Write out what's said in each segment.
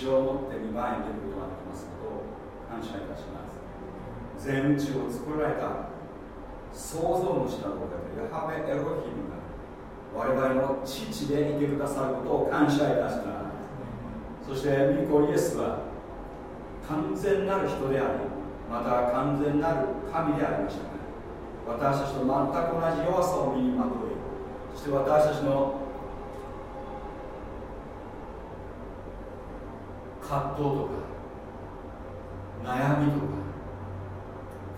血を持って見舞いに出ることができますことを感謝いたします全宇宙を作られた創造主なるお方ヤハベエロヒムが我々の父でいてくださることを感謝いたしますそして御子イエスは完全なる人でありまた完全なる神でありましたが私たちと全く同じ弱さを身にまといそして私たちの葛藤とか悩みとか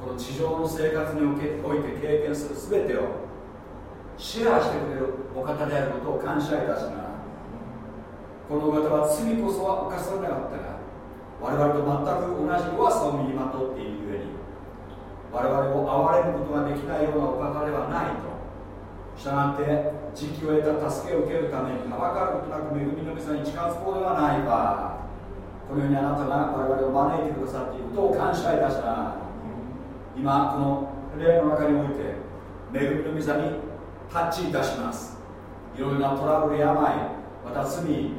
この地上の生活において経験する全てをシェアしてくれるお方であることを感謝いたしますこのお方は罪こそは犯されなかったが我々と全く同じ弱さを身にまとっているゆえに我々を憐れむことができないようなお方ではないとしたがって時期を得た助けを受けるためにはばかることなく恵みの御座に近づこうではないか。このようにあなたが我々を招いてくださっていることを感謝いたします。今この霊の中において恵みの御座にタッチいたします。いろいろなトラブル病また罪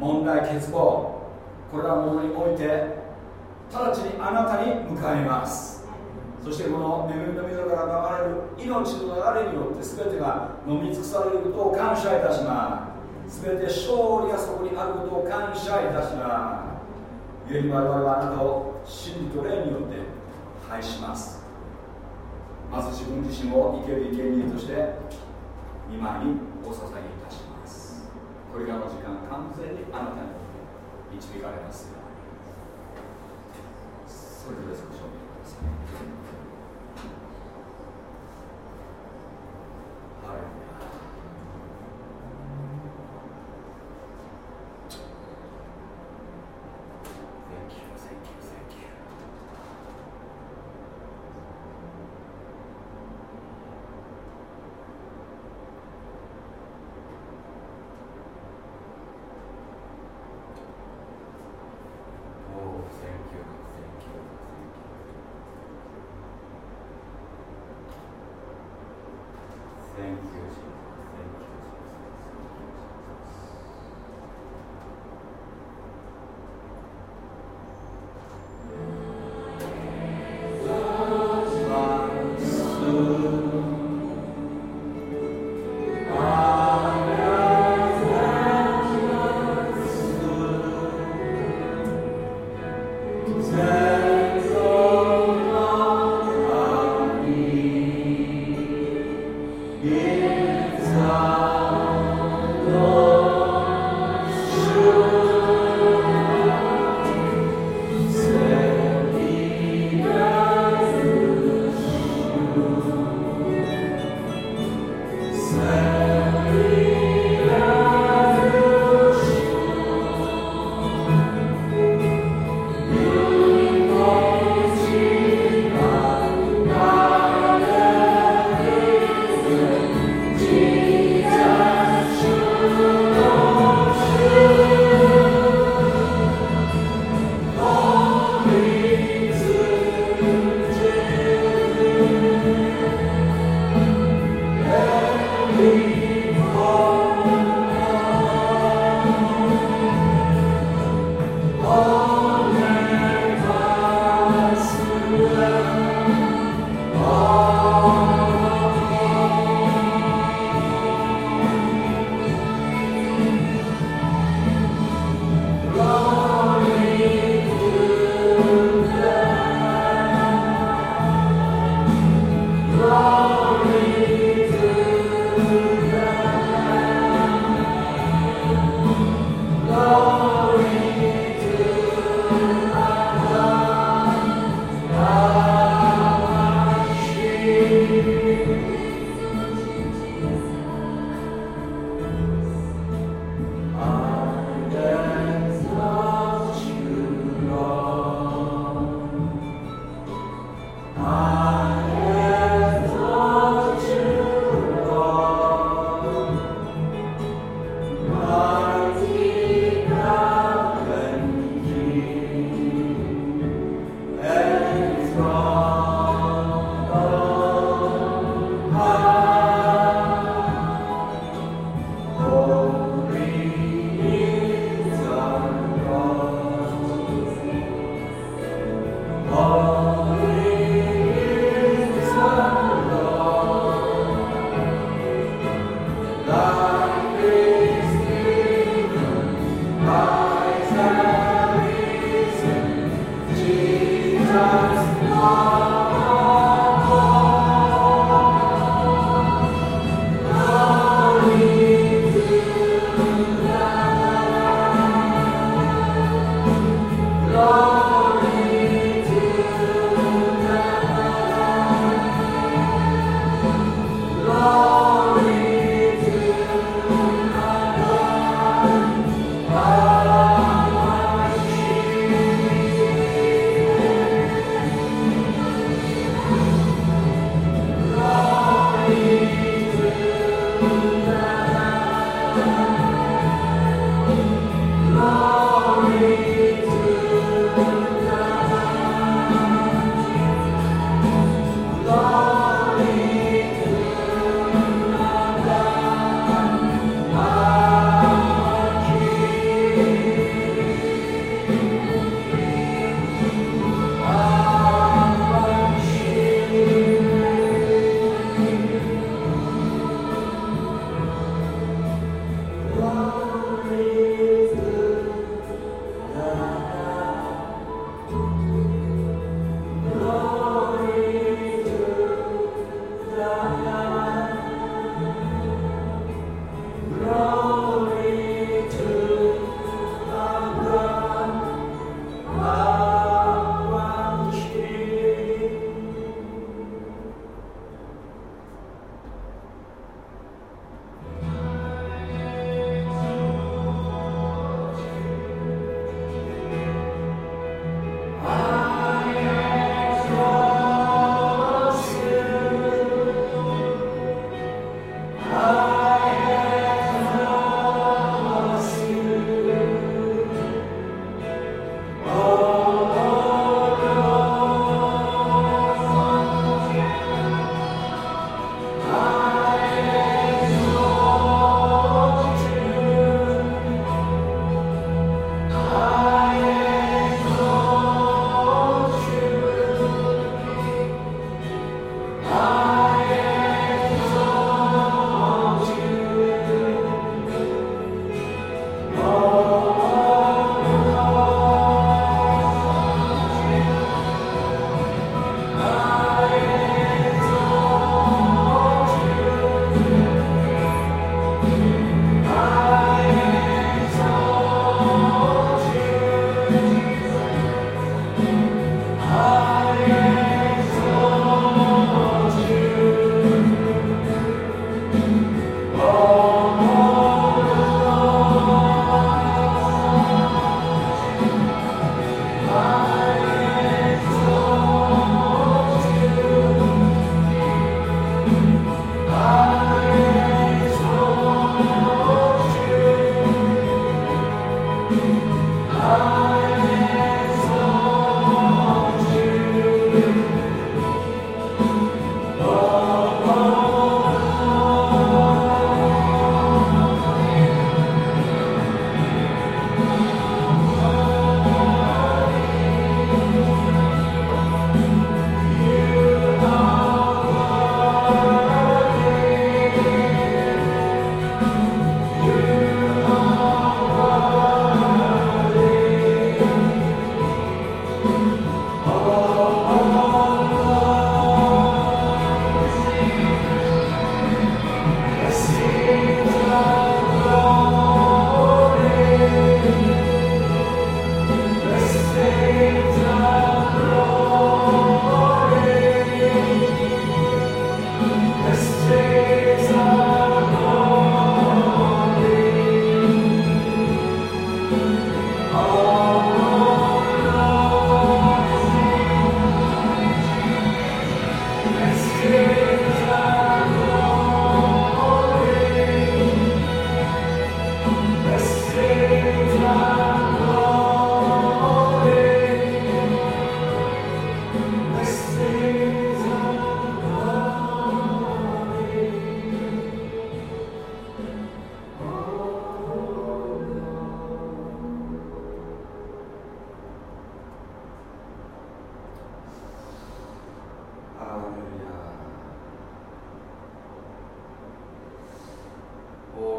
問題欠乏これらのものにおいて直ちにあなたに向かいます。そしてこの恵みの溝から流れる命の流れによって全てが飲み尽くされることを感謝いたします。全て勝利がそこにあることを感謝いたします。故に我々はあなたを真理と霊によって拝します。まず自分自身を生ける生贄として見舞いにお捧げいたします。これからの時間完全にあなたに導かれますそれでは少しお見ください。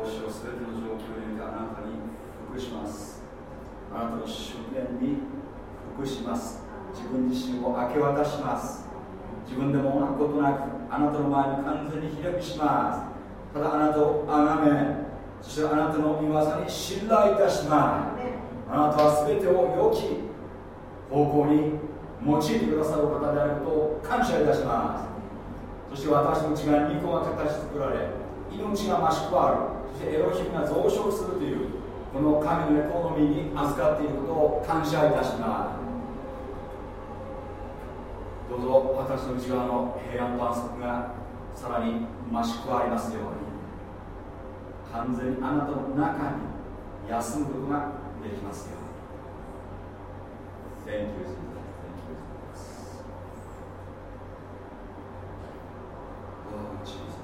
お主をすべての状況においてあなたに服します。あなたの主権に服します。自分自身を明け渡します。自分でもなくことなくあなたの前に完全にひれ伏します。ただあなたを崇めそしてあなたの御業に信頼いたします。あなたは全てを良き方向に用いてくださる方であることを感謝いたします。そして私の内側に肉が形作られ命が増し加わる。エロヒムが増殖するというこの神のエコノミーに預かっていることを感謝いたしますどうぞ私の内側の平安反則がさらに増し加わりますように完全にあなたの中に休むことができますよ Thank you, Jesus. Thank you, Jesus. Oh, Jesus.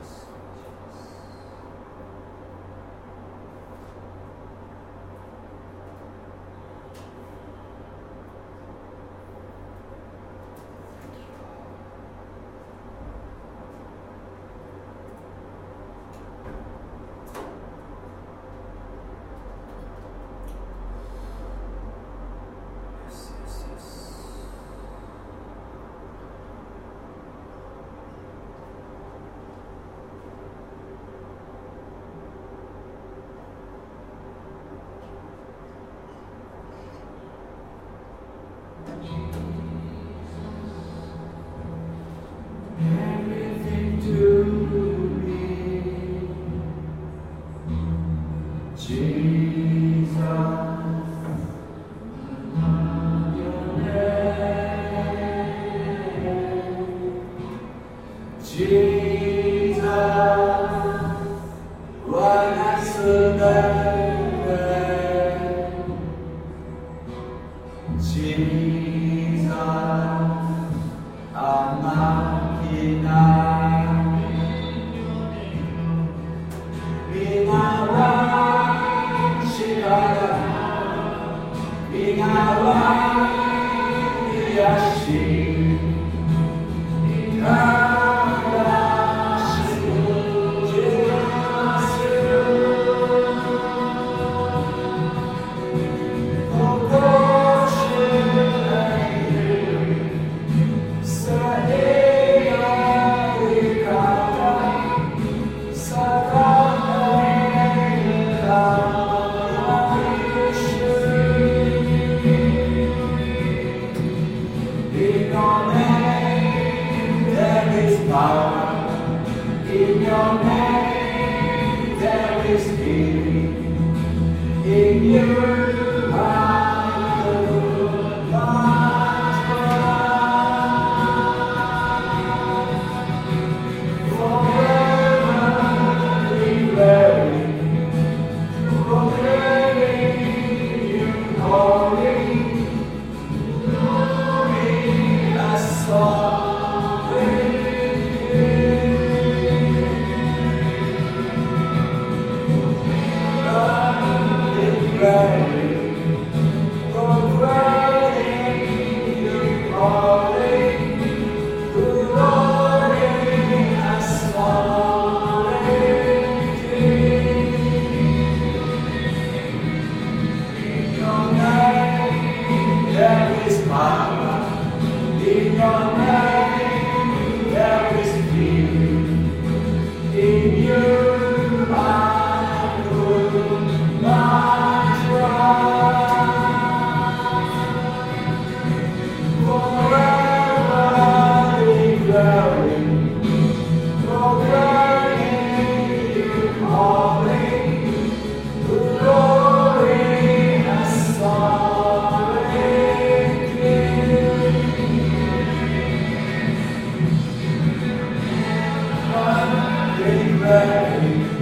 Amen.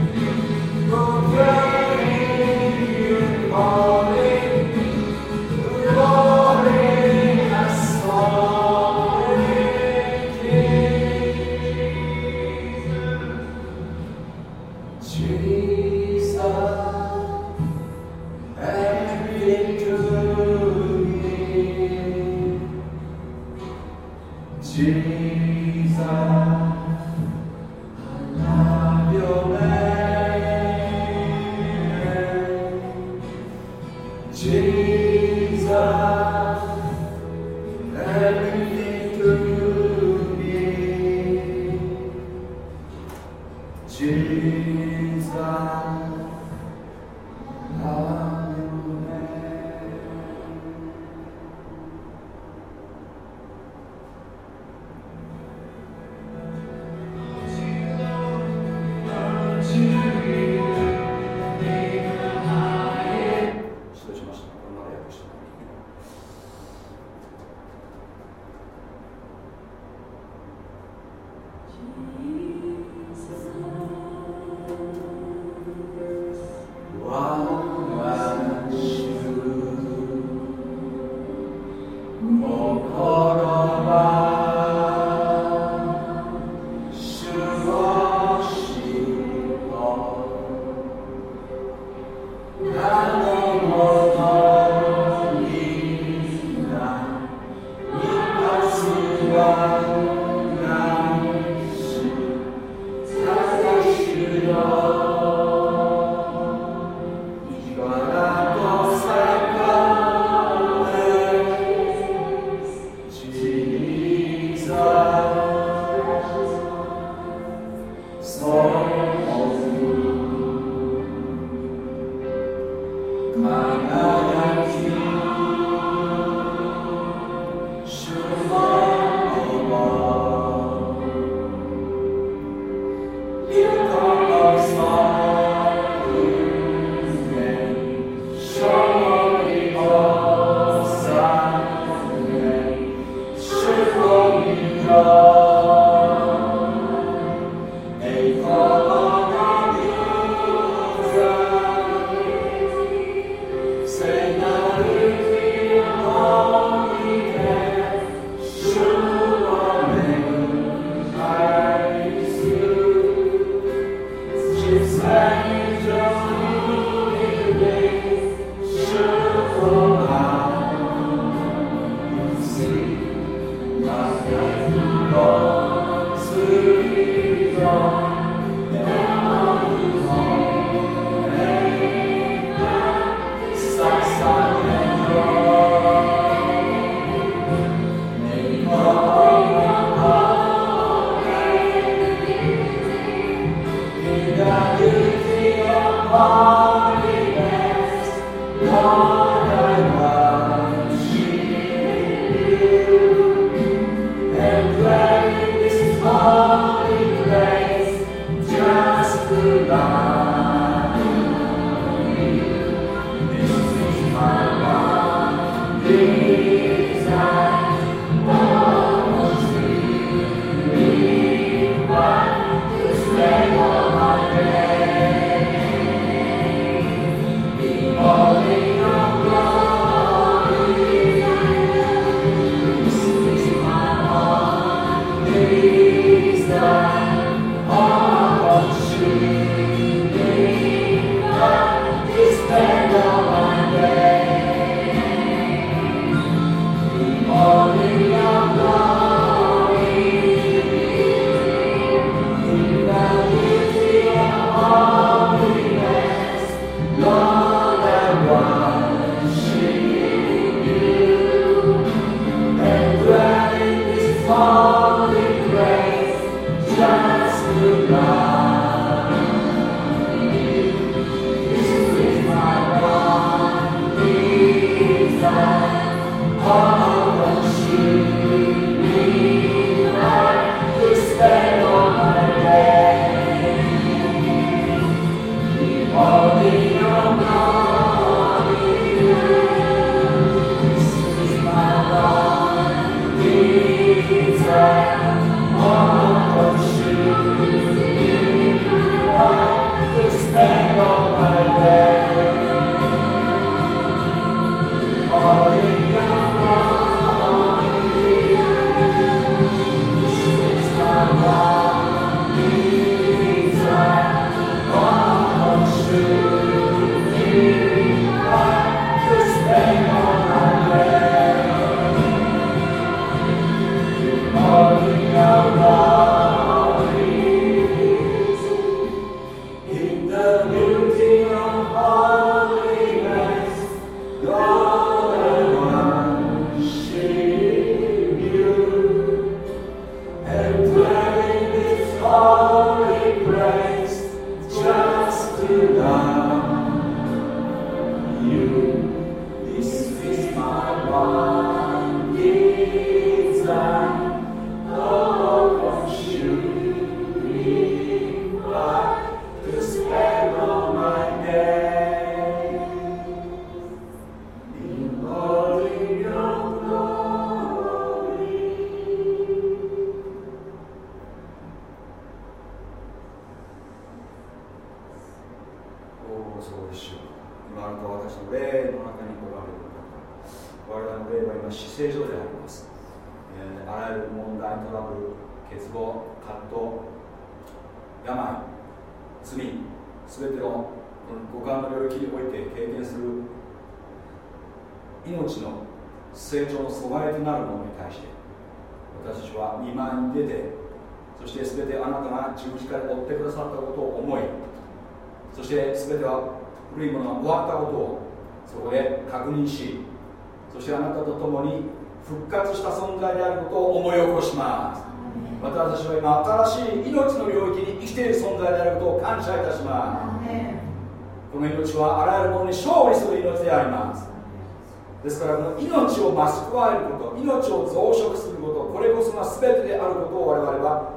命を増し加えること命を増殖することこれこそが全てであることを我々は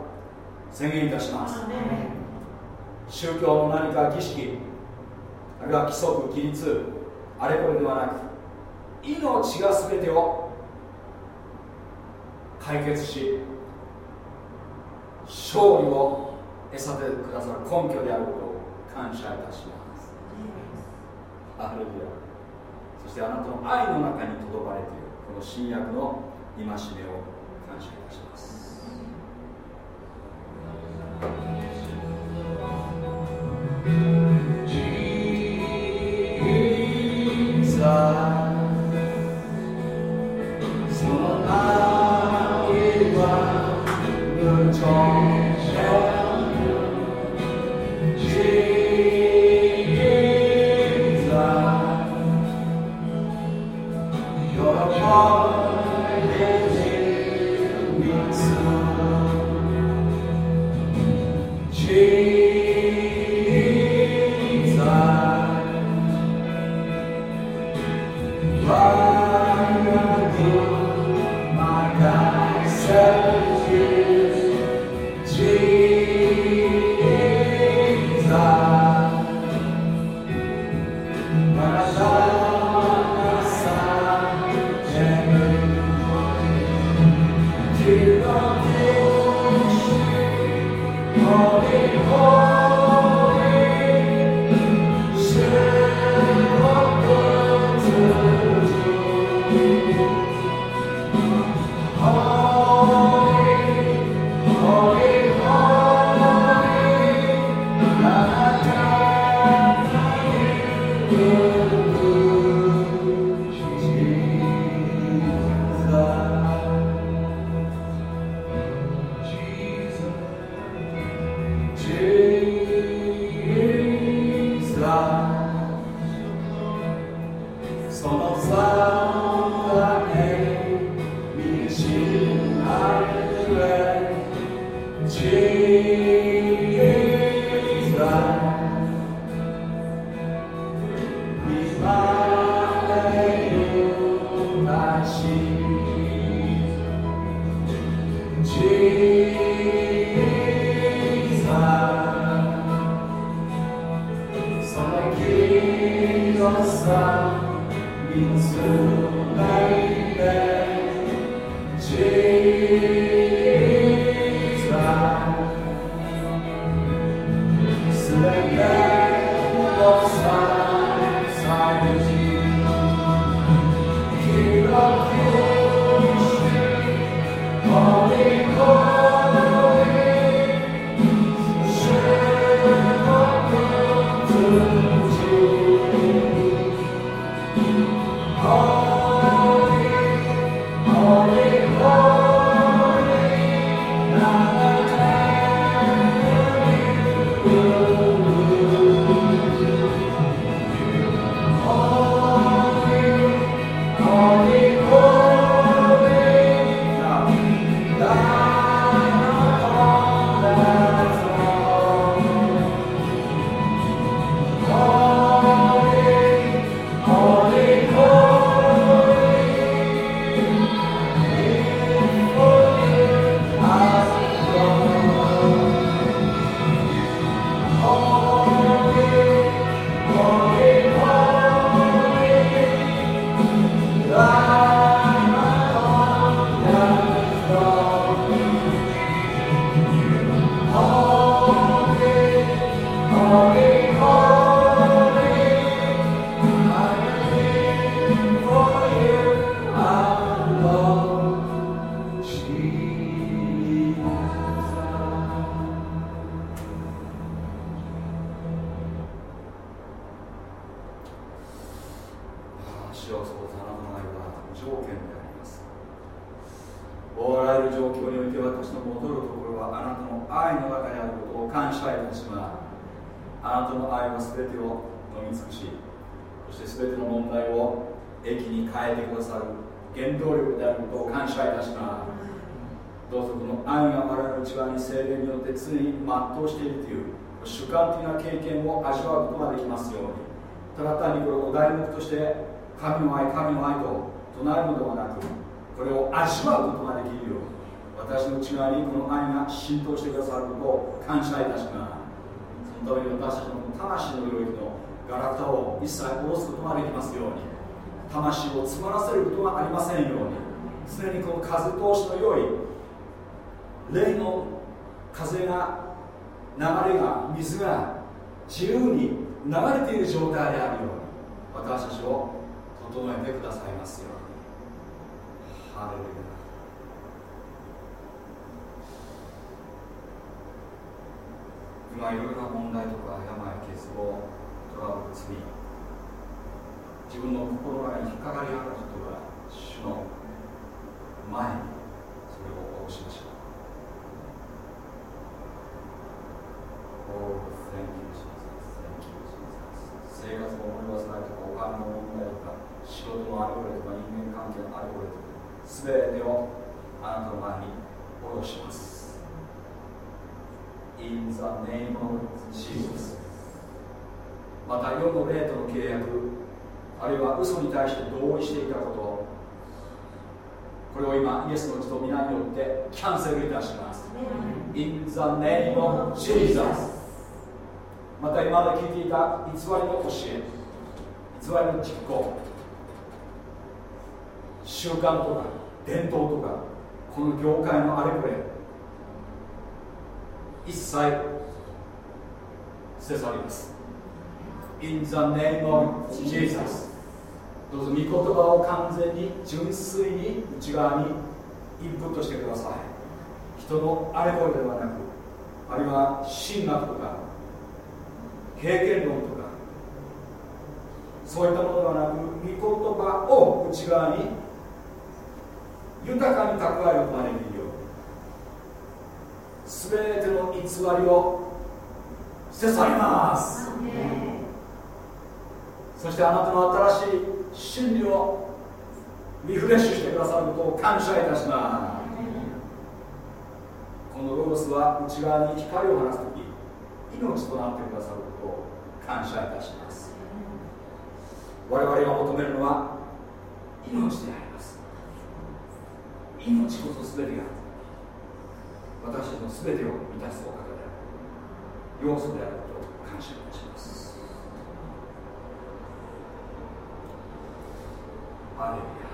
宣言いたします。宗教の何か儀式あるいは規則規律あれこれではなく命が全てを解決し勝利を得させてくださる根拠であることを感謝いたします。アレルヤ。そしてあなたの愛の中にとどまれているこの新約の戒めを感謝いたします。が浸透してくださることを感謝いたします。そのために私たちの魂の領域のガラクタを一切下ろすことができますように。魂を詰まらせることがありませんように。常にこの風通しの良い霊の風が流れが水が自由に流れている状態であるように私たちを整えてくださいますように。ハレルヤ。今いろいろな問題とか病欠乏トラブル罪自分の心の中に引っかかりある人が主の前にそれを起こしましょう Oh, thank you, Jesus. Thank you, Jesus. 生活も思い忘れとかお金の問題とか仕事のあれこれとか人間関係のあれこれとか全てをあなたの前に下ろします In the name of Jesus. また世の霊との契約あるいは嘘に対して同意していたことこれを今イエスの血と皆によってキャンセルいたします。In the name of Jesus. また今まで聞いていた偽りの教え偽りの実行習慣とか伝統とかこの業界のあれこれ一切捨て去ります。In the name of Jesus どうぞ御言葉を完全に純粋に内側にインプットしてください。人のあれこれではなくあるいは神学とか経験論とかそういったものではなく御言葉を内側に豊かに蓄えることができる。よう全ての偽りを捨て去ります。そしてあなたの新しい真理をリフレッシュしてくださることを感謝いたします。このロゴスは内側に光を放つ時命となってくださることを感謝いたします。我々が求めるのは命であります。命こそ全てが私たちの全てを満たすお方である。要素であると感謝いたします。ハレルヤ。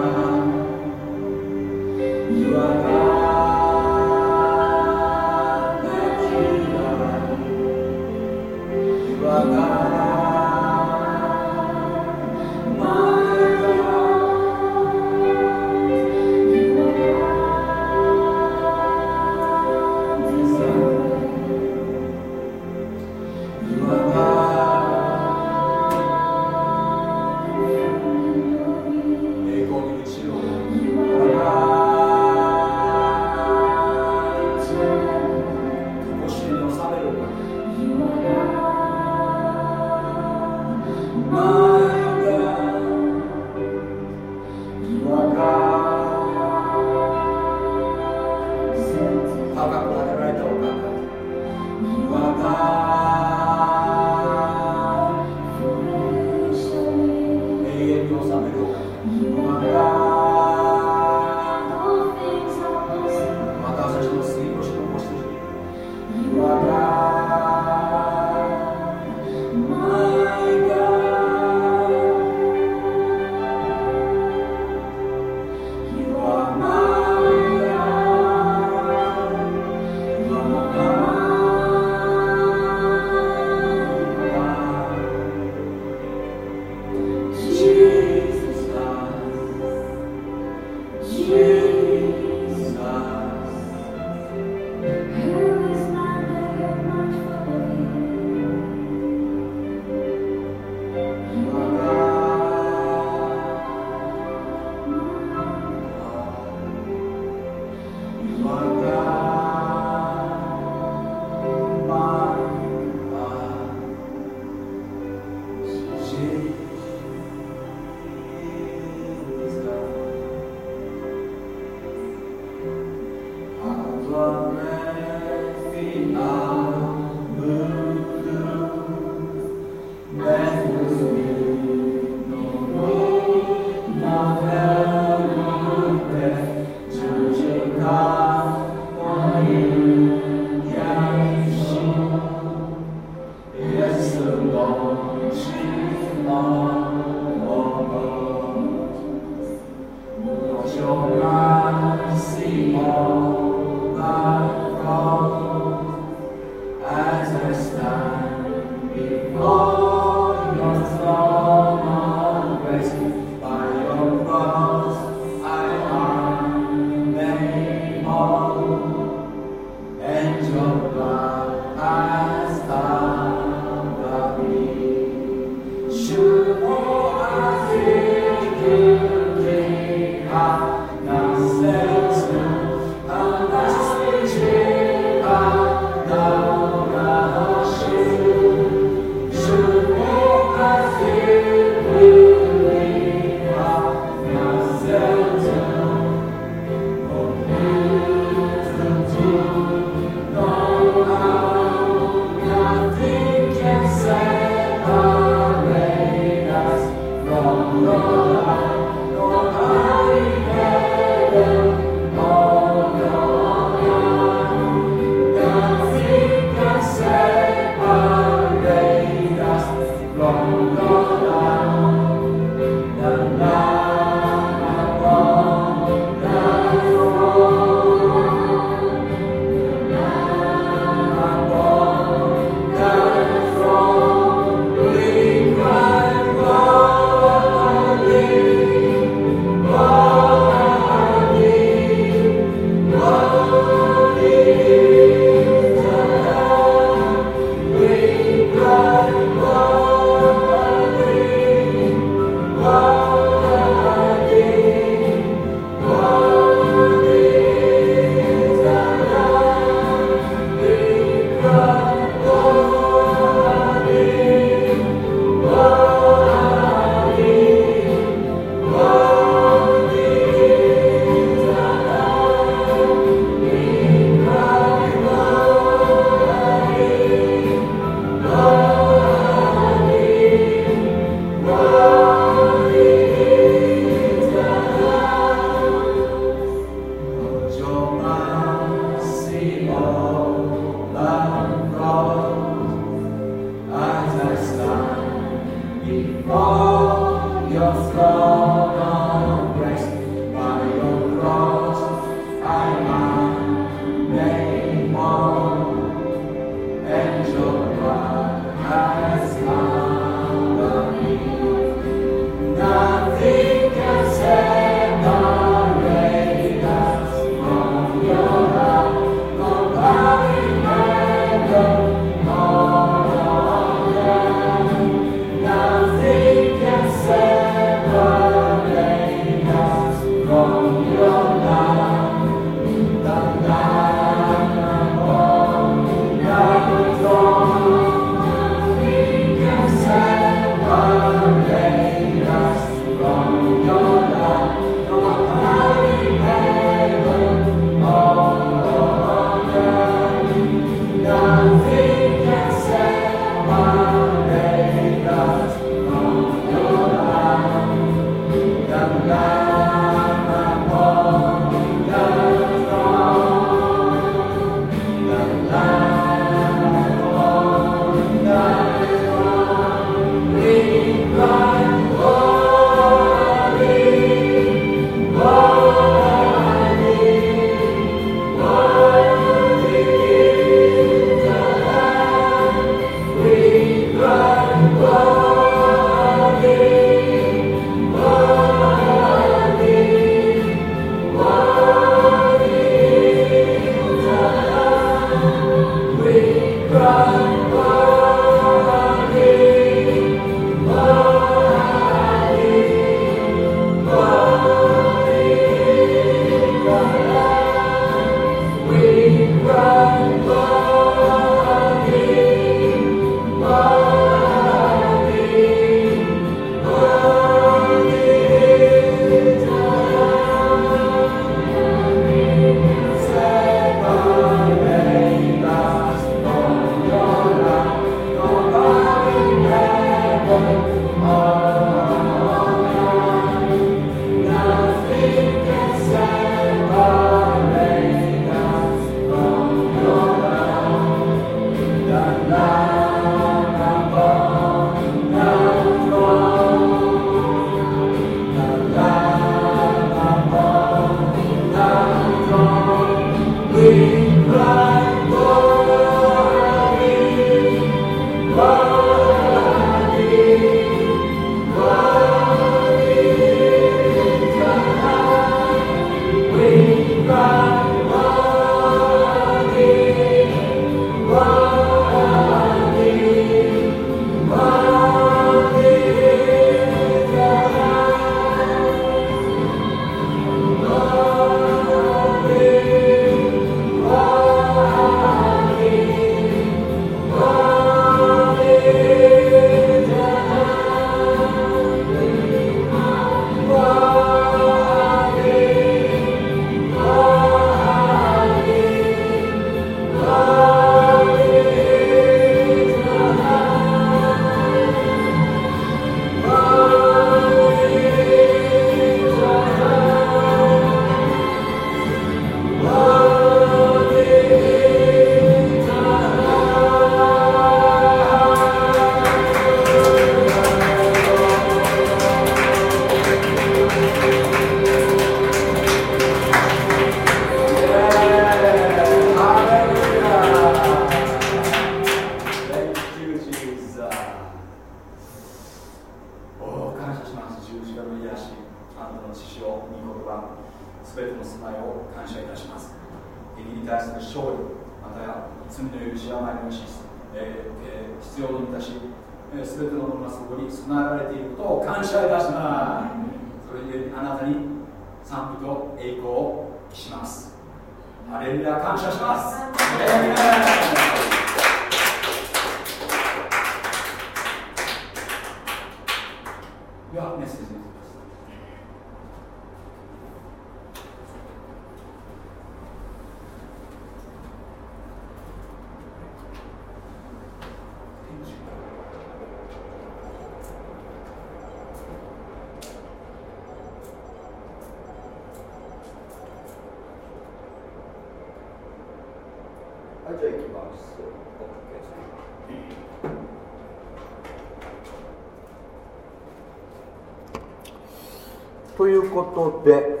ことで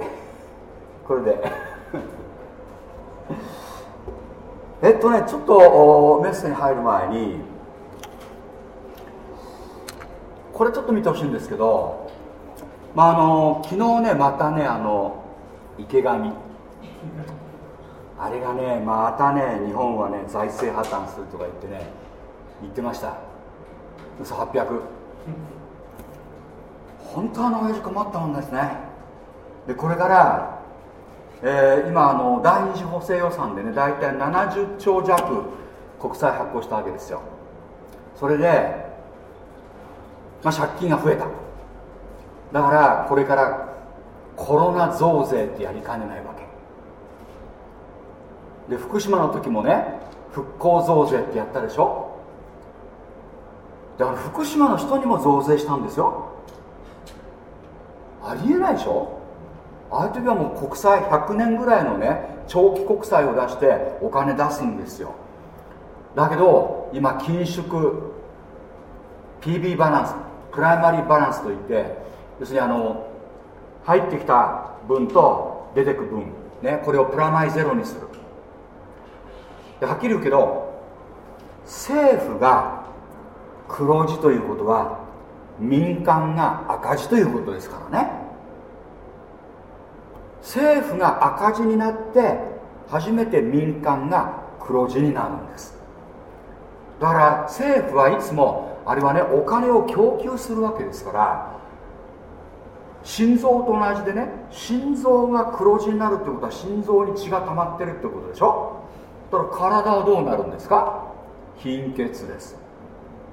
これで。えっとねちょっとメッセに入る前にこれちょっと見てほしいんですけどまああの昨日ねまたねあの池上。あれがねまたね日本はね財政破綻するとか言ってね言ってました。嘘800本当あの親父困ったもんですね。から、えー、今あの第二次補正予算でね大体70兆弱国債発行したわけですよ。それで、まあ、借金が増えた。だからこれからコロナ増税ってやりかねないわけ。で福島の時もね復興増税ってやったでしょ。だから福島の人にも増税したんですよありえないでしょああいう時はもう国債100年ぐらいのね長期国債を出してお金出すんですよだけど今緊縮 PB バランスプライマリーバランスといって要するにあの入ってきた分と出てく分ねこれをプラマイゼロにするではっきり言うけど政府が黒字ということは民間が赤字ということですからね政府が赤字になって初めて民間が黒字になるんです。だから政府はいつもあれはねお金を供給するわけですから心臓と同じでね心臓が黒字になるってことは心臓に血が溜まってるってことでしょ？だから体はどうなるんですか？貧血です。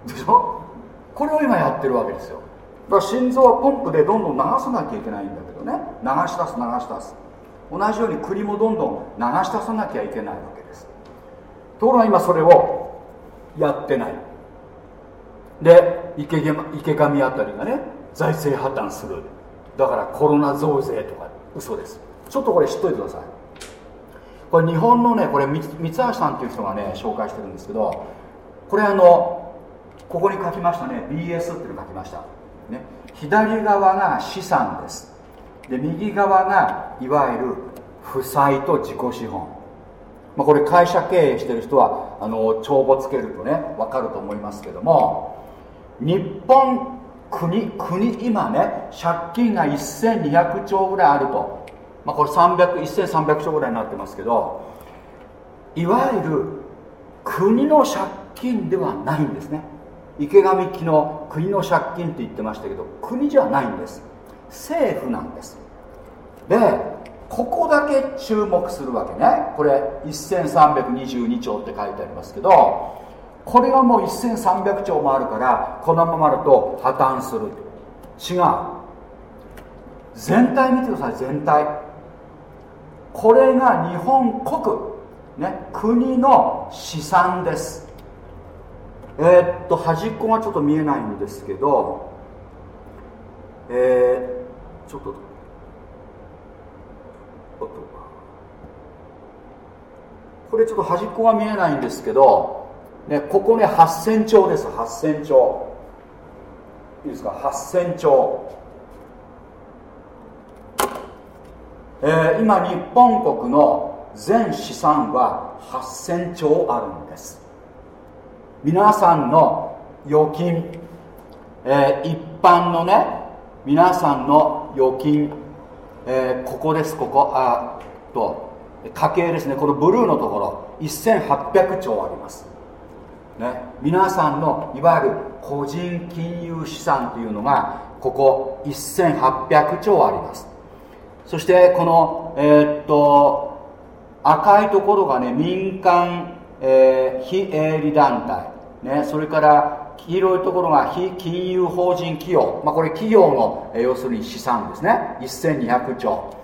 でしょ？これを今やってるわけですよ。だから心臓はポンプでどんどん流さなきゃいけないんだけどね。流し出す流し出す。同じように国もどんどん流し出さなきゃいけないわけです。ところが今それをやってない。で池上あたりがね財政破綻する。だからコロナ増税とか嘘です。ちょっとこれ知っといてください。これ日本のねこれ三橋さんっていう人がね紹介してるんですけどこれあのここに書きましたね BS っていうの書きました、ね、左側が資産です。で右側がいわゆる負債と自己資本、まあ、これ会社経営してる人はあの帳簿つけるとね分かると思いますけども日本国国今ね借金が1200兆ぐらいあると、まあ、これ1300兆ぐらいになってますけどいわゆる国の借金ではないんですね。池上木の国の借金って言ってましたけど国じゃないんです。政府なんです。でここだけ注目するわけね。これ1322兆って書いてありますけどこれがもう1300兆もあるからこのままだと破綻する。違う。全体見てください全体。これが日本国、ね、国の資産です。えー、っと端っこがちょっと見えないんですけどえー、ちょっとこれちょっと端っこが見えないんですけど、ね、ここね8000兆です。8000兆いいですか？8000兆えー、今日本国の全資産は8000兆あるんです。皆さんの預金、えー、一般のね皆さんの預金、えー、ここですここあと家計ですね。このブルーのところ1800兆あります。ね、皆さんのいわゆる個人金融資産というのがここ1800兆あります。そしてこのえー、っと赤いところがね民間、えー、非営利団体、ね、それから黄色いところが非金融法人企業、まあ、これ企業の、要するに資産ですね。1200兆。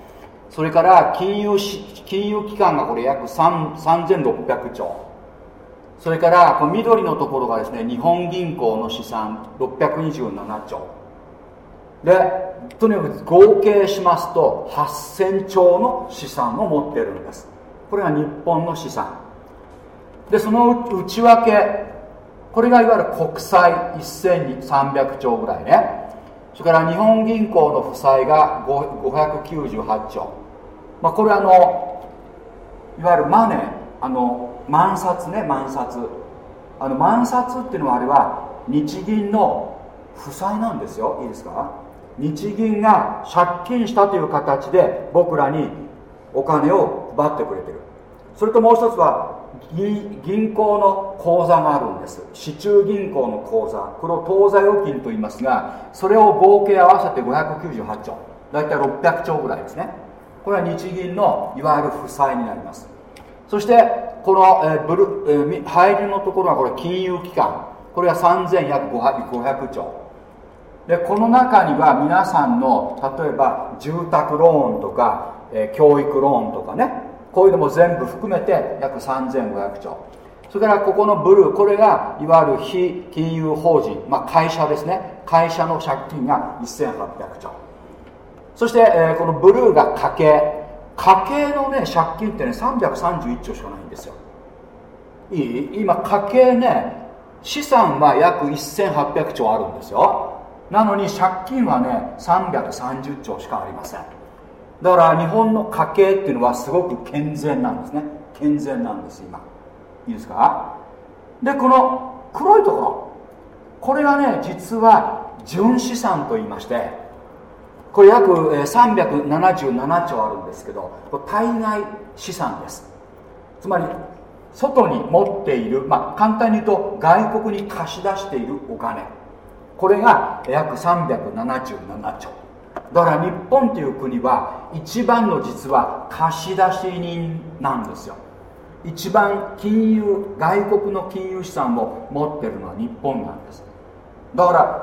それから金融金融機関がこれ約3600兆。それからこの緑のところがですね日本銀行の資産627兆。でとにかく合計しますと8000兆の資産を持っているんです。これが日本の資産。でその内訳これがいわゆる国債1300兆ぐらいね。それから日本銀行の負債が598兆、まあ、これあのいわゆるマネーあの万札ね万札。あの万札っていうのはあれは日銀の負債なんですよ。いいですか？日銀が借金したという形で僕らにお金を配ってくれてる。それともう一つは銀行の口座があるんです。市中銀行の口座。これを当座預金と言いますがそれを合計合わせて598兆。大体600兆ぐらいですね。これは日銀のいわゆる負債になります。そしてこの、えー、ブル、えー、入りのところはこれ金融機関。これは3500兆。でこの中には皆さんの例えば住宅ローンとか、えー、教育ローンとかね。こういうのも全部含めて約3500兆。それからここのブルーこれがいわゆる非金融法人、まあ、会社ですね。会社の借金が1800兆。そして、えー、このブルーが家計。家計のね借金ってね331兆しかないんですよ。いい？今家計ね資産は約1800兆あるんですよ。なのに借金はね330兆しかありません。だから日本の家計っていうのはすごく健全なんですね。健全なんです今。いいですか？でこの黒いところ。これがね実は純資産と言いましてこれ約377兆あるんですけど対外資産です。つまり外に持っている、まあ、簡単に言うと外国に貸し出しているお金。これが約377兆。だから日本という国は一番の実は貸し出し人なんですよ。一番金融外国の金融資産を持ってるのは日本なんです。だから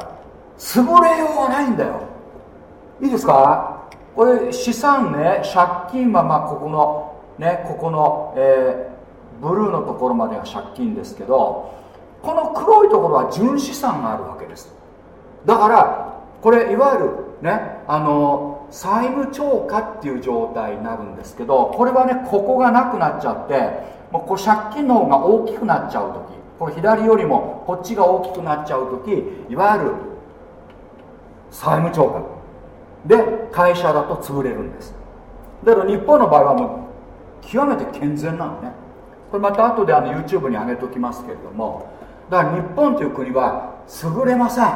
潰れようがないんだよ。いいですか？これ資産ね借金はまあここのねここの、えー、ブルーのところまでが借金ですけどこの黒いところは純資産があるわけです。だからこれいわゆるねあの債務超過っていう状態になるんですけどこれはねここがなくなっちゃってもうこう借金の方が大きくなっちゃう時これ左よりもこっちが大きくなっちゃう時いわゆる債務超過。で会社だと潰れるんです。だから日本の場合はもう極めて健全なのね。これまた後であの YouTube に上げておきますけれども。だから日本という国は優れません。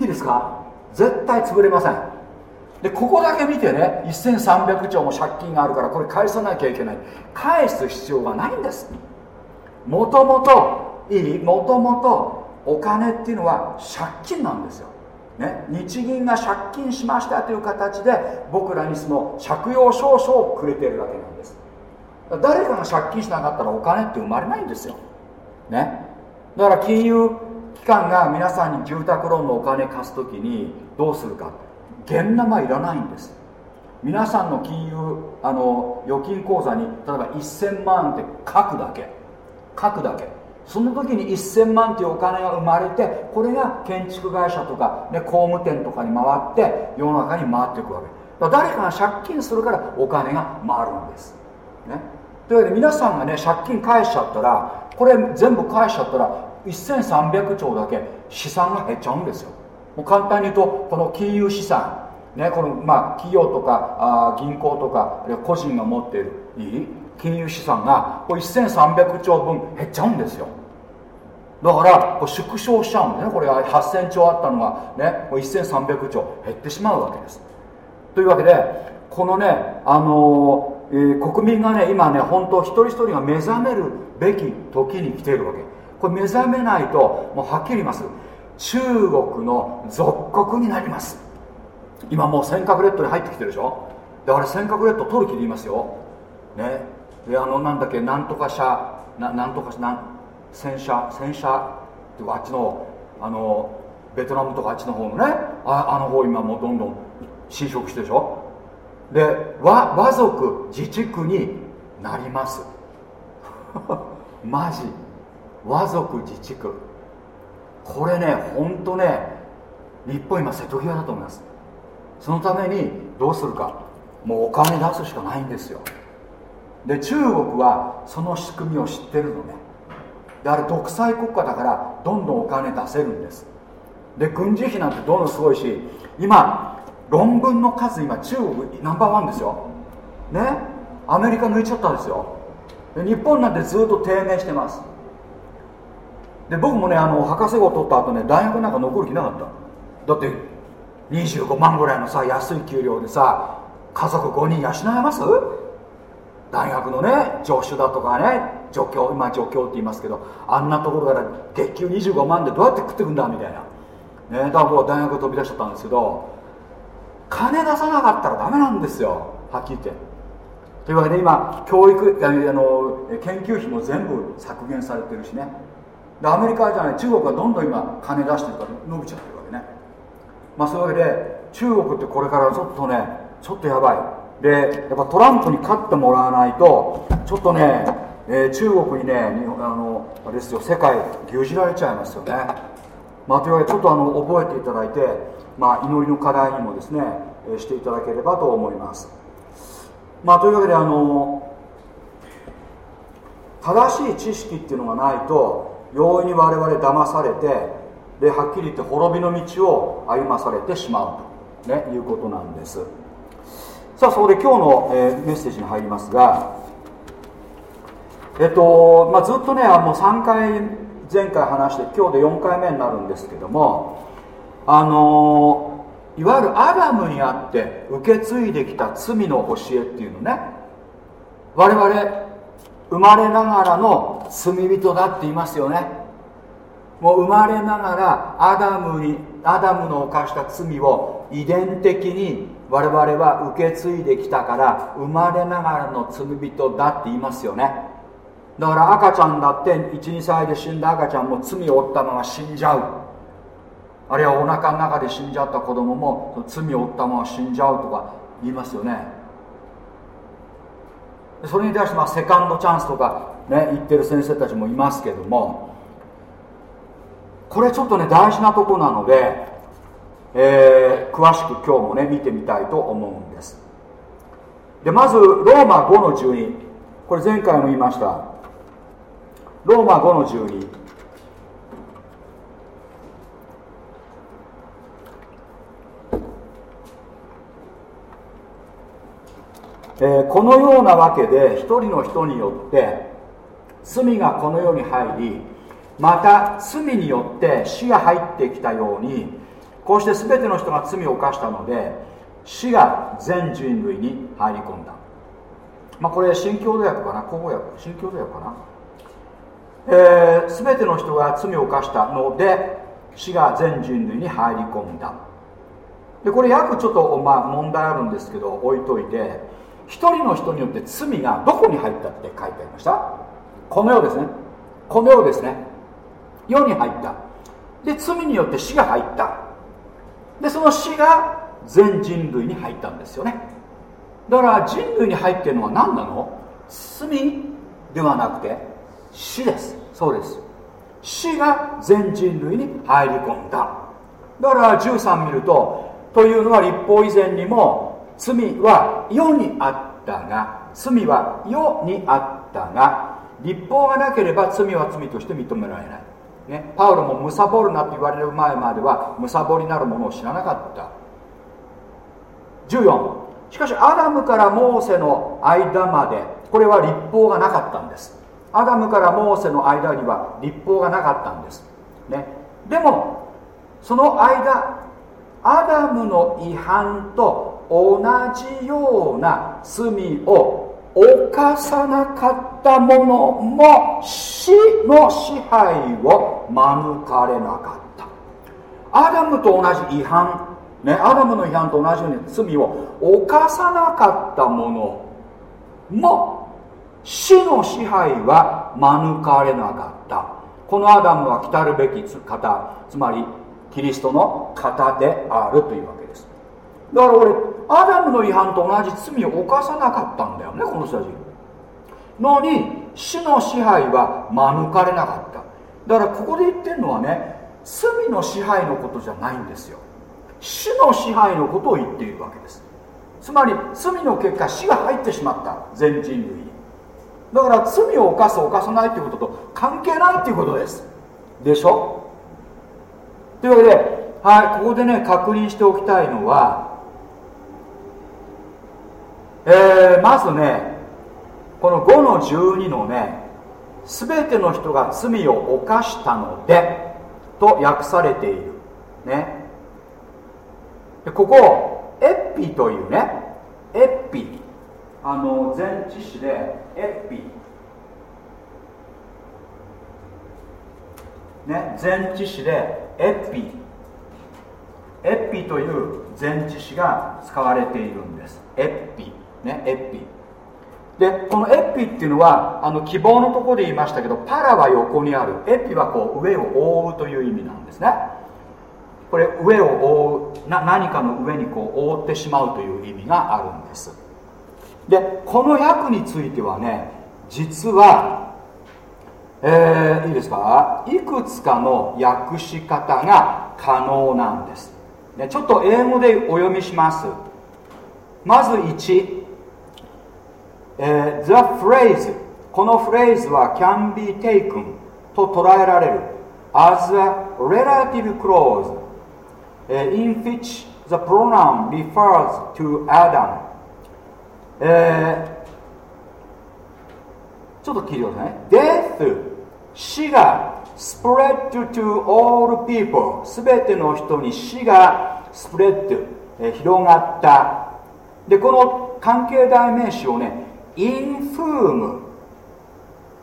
いいですか？絶対潰れません。でここだけ見てね1300兆も借金があるからこれ返さなきゃいけない。返す必要がないんです。もともといいもともとお金っていうのは借金なんですよ。ね、日銀が借金しましたという形で僕らにその借用証書をくれてるわけなんです。誰かが借金しなかったらお金って生まれないんですよ、ね、だから金融機関が皆さんに住宅ローンのお金貸す時にどうするか。現生いらないんです。皆さんの金融あの預金口座に例えば1000万って書くだけ。書くだけ。その時に1000万というお金が生まれてこれが建築会社とか、ね、工務店とかに回って世の中に回っていくわけ。誰かが借金するからお金が回るんです、ね、というわけで皆さんがね借金返しちゃったらこれ全部返しちゃったら1300兆だけ資産が減っちゃうんですよ。もう簡単に言うとこの金融資産ね、このまあ企業とかあ銀行とか個人が持っているいい金融資産がこれ1300兆分減っちゃうんですよ。だからこう縮小しちゃうんだね。これが8000兆あったのがね1300兆減ってしまうわけです。というわけでこのねあのー、えー、国民がね今ね本当一人一人が目覚めるべき時に来ているわけ。これ目覚めないともうはっきり言います。中国の属国になります。今もう尖閣列島に入ってきてるでしょ。だから尖閣列島取る気で言いますよ。ね。であのなんだっけなんとか社ななんとかなん戦車戦車ってあっちのあのベトナムとかあっちの方のね。ああの方今もうどんどん侵食してるでしょ。で和和族自治区になります。マジ。和族自治区。これね本当ね日本今瀬戸際だと思います。そのためにどうするか。もうお金出すしかないんですよ。で中国はその仕組みを知ってるのね。であれ独裁国家だからどんどんお金出せるんです。で軍事費なんてどんどんすごいし今論文の数今中国ナンバーワンですよ。ね？アメリカ抜いちゃったんですよ。で日本なんてずっと低迷してます。で僕もねあの博士号取った後ね大学なんか残る気なかった。だって25万ぐらいのさ安い給料でさ家族5人養えます？大学のね助手だとかね助教今助教って言いますけどあんなところから月給25万でどうやって食ってくんだみたいな。ねだから僕は大学飛び出しちゃったんですけど金出さなかったらダメなんですよ。はっきり言って。というわけで今教育あの研究費も全部削減されてるしね。でアメリカじゃない中国はどんどん今金出してるから伸びちゃってるわけね。まあそういうわけで中国ってこれからちょっとねちょっとやばい。でやっぱトランプに勝ってもらわないとちょっとね、えー、中国にねあのあれですよ世界牛耳られちゃいますよね。まあというわけでちょっとあの覚えていただいて、まあ、祈りの課題にもですね、えー、していただければと思います。まあというわけであの正しい知識っていうのがないと容易に我々騙されてではっきり言って滅びの道を歩まされてしまうと、ね、いうことなんです。さあそこで今日の、えー、メッセージに入りますがえっと、まあ、ずっとねもう3回前回話して今日で4回目になるんですけどもあのー、いわゆるアダムにあって受け継いできた罪の教えっていうのね我々生まれながらの罪人だって言いますよね。もう生まれながらアダムにアダムの犯した罪を遺伝的に我々は受け継いできたから生まれながらの罪人だって言いますよね。だから赤ちゃんだって12歳で死んだ赤ちゃんも罪を負ったまま死んじゃう。あるいはお腹の中で死んじゃった子供も罪を負ったまま死んじゃうとか言いますよね。それに対してまあセカンドチャンスとかね言ってる先生たちもいますけどもこれちょっとね大事なとこなのでえー、詳しく今日もね見てみたいと思うんです。でまずローマ5の12これ前回も言いました。ローマ5の12えー、このようなわけで一人の人によって罪がこの世に入りまた罪によって死が入ってきたようにこうして全ての人が罪を犯したので死が全人類に入り込んだ。まあこれ新共同訳かな？口語訳？新共同訳かな？えー、全ての人が罪を犯したので死が全人類に入り込んだ。でこれ訳ちょっと、まあ、問題あるんですけど置いといて一人の人によって罪がどこに入ったって書いてありました？この世ですね。この世ですね。世に入った。で罪によって死が入った。でその死が全人類に入ったんですよね。だから人類に入ってるのは何なの？罪ではなくて死です。そうです。死が全人類に入り込んだ。だから13見るとというのは立法以前にも罪は世にあったが罪は世にあったが立法がなければ罪は罪として認められない。ね、パウロもむさぼるなと言われる前まではむさぼりなるものを知らなかった。14しかしアダムからモーセの間までこれは律法がなかったんです。アダムからモーセの間には律法がなかったんです、ね、でもその間アダムの違反と同じような罪を犯さなかった者も死の支配を免れなかった。アダムと同じ違反。ね、アダムの違反と同じように罪を犯さなかった者も死の支配は免れなかった。このアダムは来たるべき方つまりキリストの方であるというわけだから俺アダムの違反と同じ罪を犯さなかったんだよねこの人たち。のに死の支配は免れなかった。だからここで言ってるのはね罪の支配のことじゃないんですよ。死の支配のことを言っているわけです。つまり罪の結果死が入ってしまった。全人類に。だから罪を犯す犯さないということと関係ないっていうことです。でしょ？というわけで、はい、ここでね確認しておきたいのはえー、まずねこの5の12のね全ての人が罪を犯したのでと訳されている。ね。でここエッピというねエッピあの前置詞でエッピね前置詞でエッピエッピという前置詞が使われているんです。エッピねエッピ。でこのエッピっていうのはあの希望のところで言いましたけどパラは横にある。エッピはこう上を覆うという意味なんですね。これ上を覆うな何かの上にこう覆ってしまうという意味があるんです。でこの訳についてはね実はえー、いいですか？いくつかの訳し方が可能なんです、ね、ちょっと英語でお読みします。まず1、えー、The phrase このフレーズは can be taken と捉えられる as a relative clause in which the pronoun refers to Adam、えー、ちょっと聞いてくださいね Death 死が spread to all people すべての人に死が spread、えー、広がったでこの関係代名詞をね in whom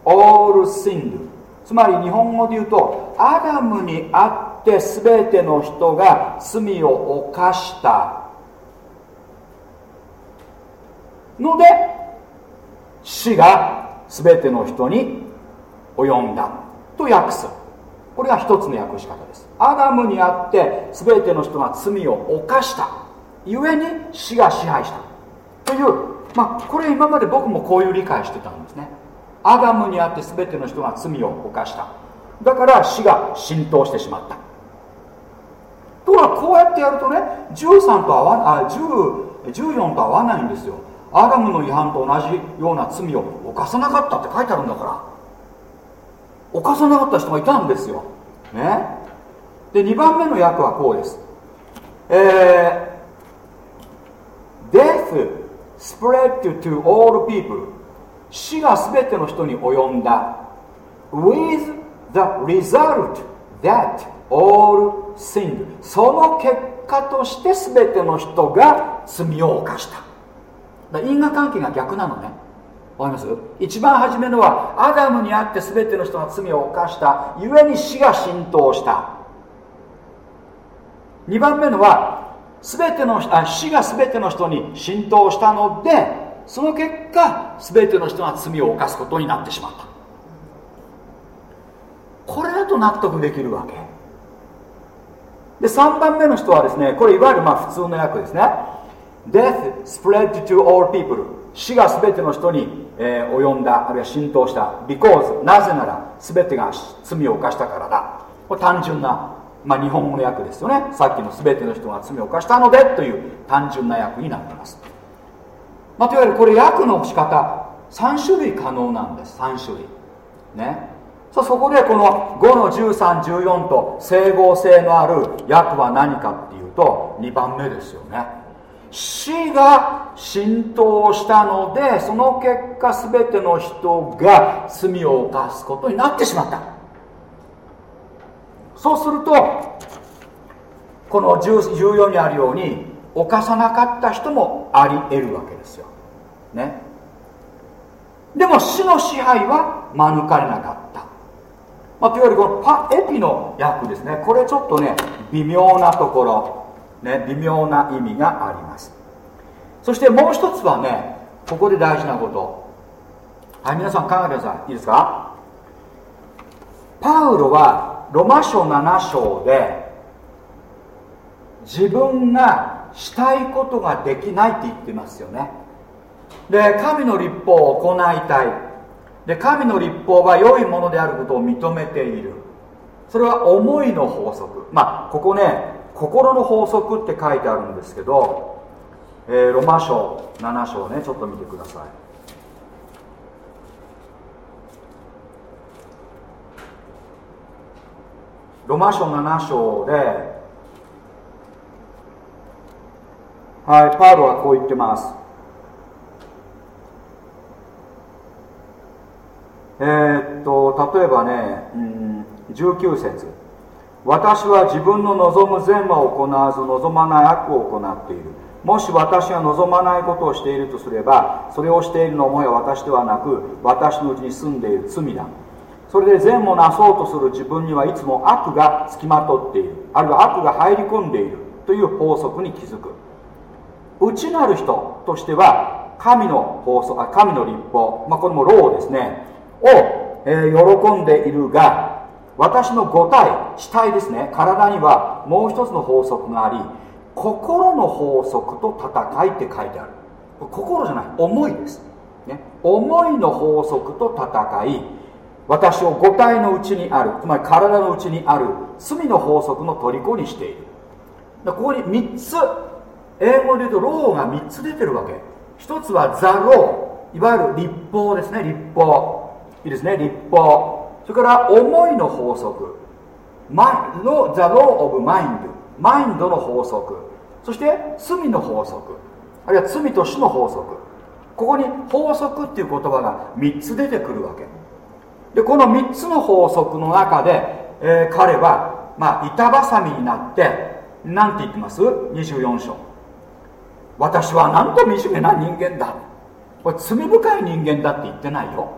all sinned. つまり日本語で言うとアダムにあっって全ての人が罪を犯した。ので死が全ての人に及んだ。と訳す。これが一つの訳し方です。アダムにあって全ての人が罪を犯した。ゆえに死が支配した。というまあこれ今まで僕もこういう理解してたんですね。アダムにあって全ての人が罪を犯した。だから死が浸透してしまった。ところがこうやってやるとね13と合わあ14と合わないんですよ。アダムの違反と同じような罪を犯さなかったって書いてあるんだから。犯さなかった人がいたんですよ。ね。で2番目の訳はこうです。えー、death spread to all people. 死が全ての人に及んだ。With the result that all sinned. その結果として全ての人が罪を犯した。因果関係が逆なのね。わかります？一番初めのはアダムにあって全ての人が罪を犯した。ゆえに死が浸透した。2番目のは全てのあ死が全ての人に浸透したのでその結果全ての人が罪を犯すことになってしまった。これだと納得できるわけ。で3番目の人はですねこれいわゆるまあ普通の訳ですね。Death spread to all people 死が全ての人に、えー、及んだあるいは浸透した。Because なぜなら全てが罪を犯したからだ。これ単純な、まあ、日本語の訳ですよね。さっきの全ての人が罪を犯したのでという単純な訳になっています、まあ、といわゆるこれ訳の仕方3種類可能なんです。3種類。ね。そこでこの5の1314と整合性のある訳は何かっていうと2番目ですよね。死が浸透したのでその結果全ての人が罪を犯すことになってしまった。そうするとこの14にあるように犯さなかった人もあり得るわけですよ。ね。でも死の支配は免れなかった、まあ、というわけでこのパエピの訳ですね。これちょっとね微妙なところ。ね微妙な意味があります。そしてもう一つはねここで大事なこと。はい皆さん考えてください。いいですか？パウロはロマ書7章で自分がしたいことができないって言ってますよね。で神の立法を行いたい。で神の立法は良いものであることを認めている。それは思いの法則。まあここね心の法則って書いてあるんですけど、えー、ロマ書7章ねちょっと見てください。ロマ書7章ではいパウロはこう言ってます。えー、っと例えばね、うん、19節。私は自分の望む善は行わず望まない悪を行っている。もし私が望まないことをしているとすればそれをしているのもや私ではなく私のうちに住んでいる罪だ。それで善もなそうとする自分にはいつも悪がつきまとっている。あるいは悪が入り込んでいる。という法則に気づく。内なる人としては神の法則あ神の立法、まあ、これもローですね。を、えー、喜んでいるが私の五体死体ですね。体にはもう一つの法則があり心の法則と戦いって書いてある。心じゃない。思いです、ね、思いの法則と戦い。私を五体のうちにあるつまり体のうちにある罪の法則の虜にしている。ここに3つ英語で言うとローが3つ出てるわけ。1つはザローいわゆる立法ですね。立法。いいですね。立法。それから思いの法則。マイの The Law of Mind マインド。の法則。そして罪の法則。あるいは罪と死の法則。ここに法則っていう言葉が3つ出てくるわけ。でこの3つの法則の中で、えー、彼は、まあ、板挟みになって何て言ってます ?24 章。私はなんと惨めな人間だ。これ罪深い人間だって言ってないよ。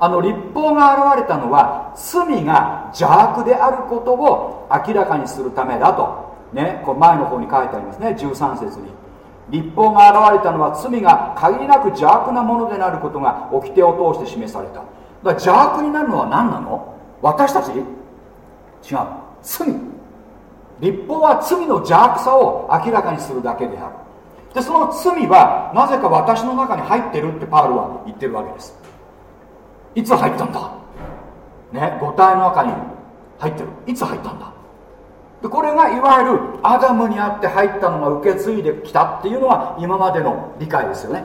あの立法が現れたのは罪が邪悪であることを明らかにするためだと、ね、こ前の方に書いてありますね。13節に。立法が現れたのは罪が限りなく邪悪なものでなることが掟を通して示された。だから邪悪になるのは何なの？私たち？違う。罪。立法は罪の邪悪さを明らかにするだけである。でその罪はなぜか私の中に入ってるってパウロは言ってるわけです。いつ入ったんだ？ね五体の中に入ってる。いつ入ったんだ？でこれがいわゆるアダムにあって入ったのが受け継いできたっていうのが今までの理解ですよね。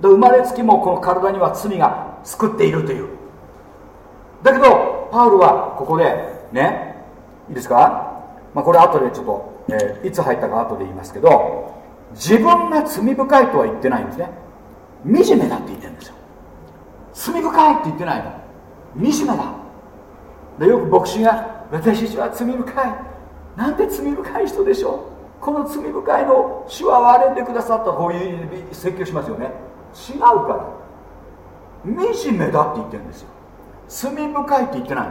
で生まれつきもこの体には罪が救っているという。だけどパウルはここでねいいですか、まあ、これ後でちょっと、えー、いつ入ったか後で言いますけど自分が罪深いとは言ってないんですね。惨めだって言ってるんですよ。罪深いって言ってないの。惨めだ。でよく牧師が私たちは罪深い。なんて罪深い人でしょう？この罪深いの主は憐れんでくださった。こういう説教しますよね。違うから。惨めだって言ってるんですよ。罪深いって言ってない。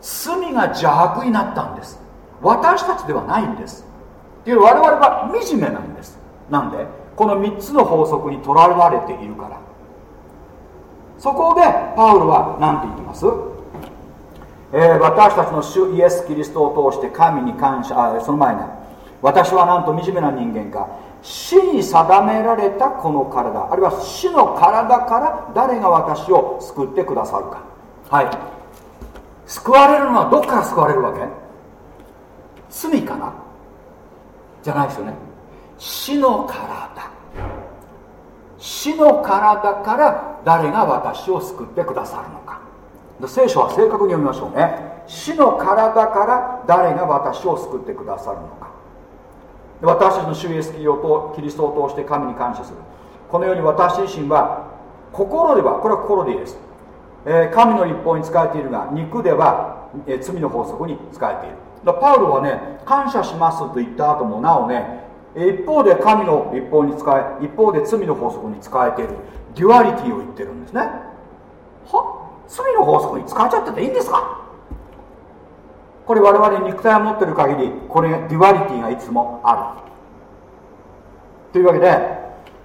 罪が邪悪になったんです。私たちではないんです。っていう我々は惨めなんです。なんで？この3つの法則にとらわれているから。そこでパウロは何て言ってます、えー、私たちの主イエス・キリストを通して神に感謝あその前に私はなんと惨めな人間か。死に定められたこの体。あるいは死の体から誰が私を救ってくださるか。はい。救われるのはどっから救われるわけ？罪からじゃないですよね。死の体。死の体から誰が私を救ってくださるのか。聖書は正確に読みましょうね。死の体から誰が私を救ってくださるのか。私たちの主イエスキリストを通して神に感謝する。このように私自身は心ではこれは心でいいです、えー、神の立法に仕えているが肉では、えー、罪の法則に仕えている。だパウロはね感謝しますと言った後もなおね一方で神の律法に仕え一方で罪の法則に仕えている。 duality を言ってるんですね。は？罪の法則に仕えちゃってていいんですか？これ我々肉体を持ってる限りこれ duality がいつもある。というわけで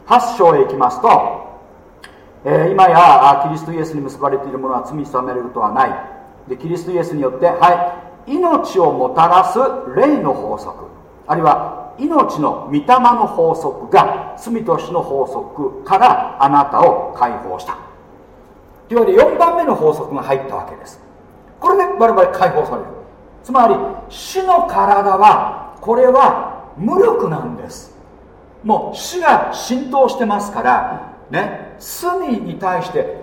8章へ行きますと、えー、今やキリストイエスに結ばれているものは罪に定めることはない。でキリストイエスによってはい命をもたらす霊の法則。あるいは命の御霊の法則が罪と死の法則からあなたを解放した。というわけで4番目の法則が入ったわけです。これで我々解放される。つまり死の体はこれは無力なんです。もう死が浸透してますからね罪に対して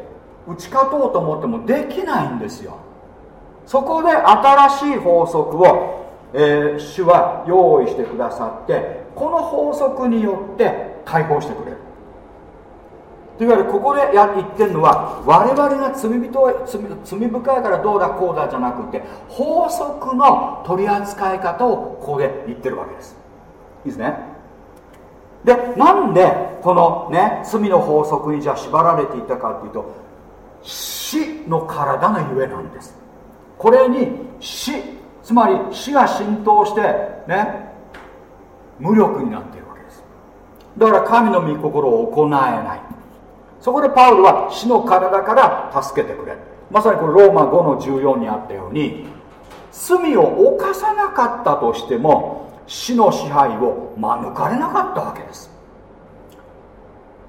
打ち勝とうと思ってもできないんですよ。そこで新しい法則を、えー、主は用意してくださってこの法則によって解放してくれる。というわけでここでや言ってるのは我々が罪人罪罪深いからどうだこうだじゃなくて法則の取り扱い方をここで言ってるわけです。いいですね？でなんでこのね罪の法則にじゃあ縛られていたかっていうと死の体のゆえなんです。これに死つまり死が浸透してね無力になっているわけです。だから神の御心を行えない。そこでパウロは死の体から助けてくれ。まさにこれローマ5の14にあったように罪を犯さなかったとしても死の支配を免れなかったわけです。